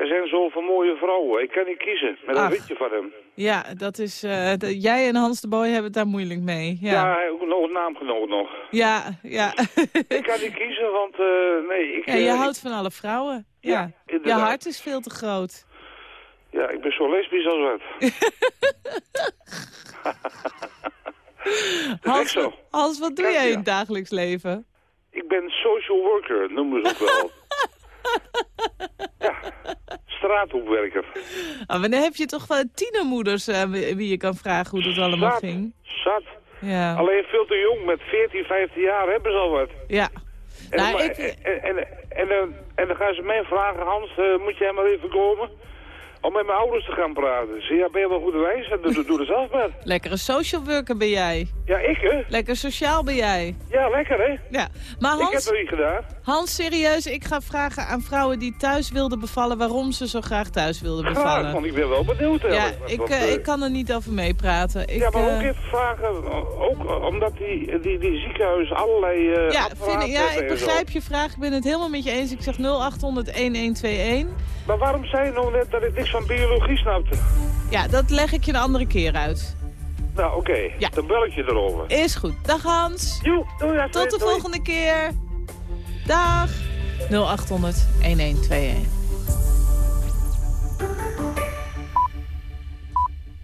Speaker 12: er zijn zoveel mooie vrouwen. Ik kan niet kiezen met een
Speaker 3: Ach.
Speaker 12: ritje van hem.
Speaker 3: Ja, dat is... De, jij en Hans de Boer hebben het daar moeilijk mee. Ja,
Speaker 12: ja ook nog een naamgenoot nog.
Speaker 3: Ja, ja. [laughs]
Speaker 12: ik kan niet kiezen, want nee... Ik,
Speaker 3: ja, je houdt van alle vrouwen. Ja,
Speaker 12: ja
Speaker 3: je hart is veel te groot.
Speaker 12: Ja, ik ben zo lesbisch als wat. [laughs]
Speaker 3: Hans. Hans, wat doe jij in het dagelijks leven?
Speaker 12: Ik ben social worker, noemen ze ook wel. [laughs] ja, straathoekwerker.
Speaker 3: Oh, maar dan heb je toch wel tienermoeders uh, wie je kan vragen hoe dat allemaal
Speaker 12: Zat,
Speaker 3: ging.
Speaker 12: Zat.
Speaker 3: Ja.
Speaker 12: Alleen veel te jong, met 14, 15 jaar hebben ze al wat.
Speaker 3: Ja.
Speaker 12: En,
Speaker 3: Nou,
Speaker 12: dan,
Speaker 3: ik-
Speaker 12: en, en, en, en, en dan gaan ze mij vragen, Hans, eh, moet jij maar even komen? Om met mijn ouders te gaan praten. Ze ja, ben je wel goed wijs? Doe, doe, doe er zelf maar.
Speaker 3: Lekkere social worker ben jij.
Speaker 12: Ja, ik hè?
Speaker 3: Lekker sociaal ben jij.
Speaker 12: Ja, lekker hè?
Speaker 3: Ja. Maar
Speaker 12: Ik heb
Speaker 3: Hans,
Speaker 12: er niet gedaan.
Speaker 3: Hans, serieus, ik ga vragen aan vrouwen die thuis wilden bevallen... waarom ze zo graag thuis wilden bevallen.
Speaker 12: want ik ben wel benieuwd.
Speaker 3: Ja,
Speaker 12: eigenlijk,
Speaker 3: ik, eh,
Speaker 12: eh,
Speaker 3: ik kan er niet over meepraten.
Speaker 12: Ja, maar
Speaker 3: eh,
Speaker 12: ook even vragen, ook omdat die, die, die ziekenhuizen allerlei
Speaker 3: ja, vind ik, ja, ik begrijp je vraag. Ik ben het helemaal met je eens. Ik zeg 0800-1121.
Speaker 12: Maar waarom zei je nou net dat ik niks van biologie snapte.
Speaker 3: Ja, dat leg ik je een andere keer uit.
Speaker 12: Nou, oké. Dan bel ik je erover.
Speaker 3: Is goed. Dag Hans.
Speaker 12: Jo, doei.
Speaker 3: Tot de volgende keer. Dag. 0800 1121.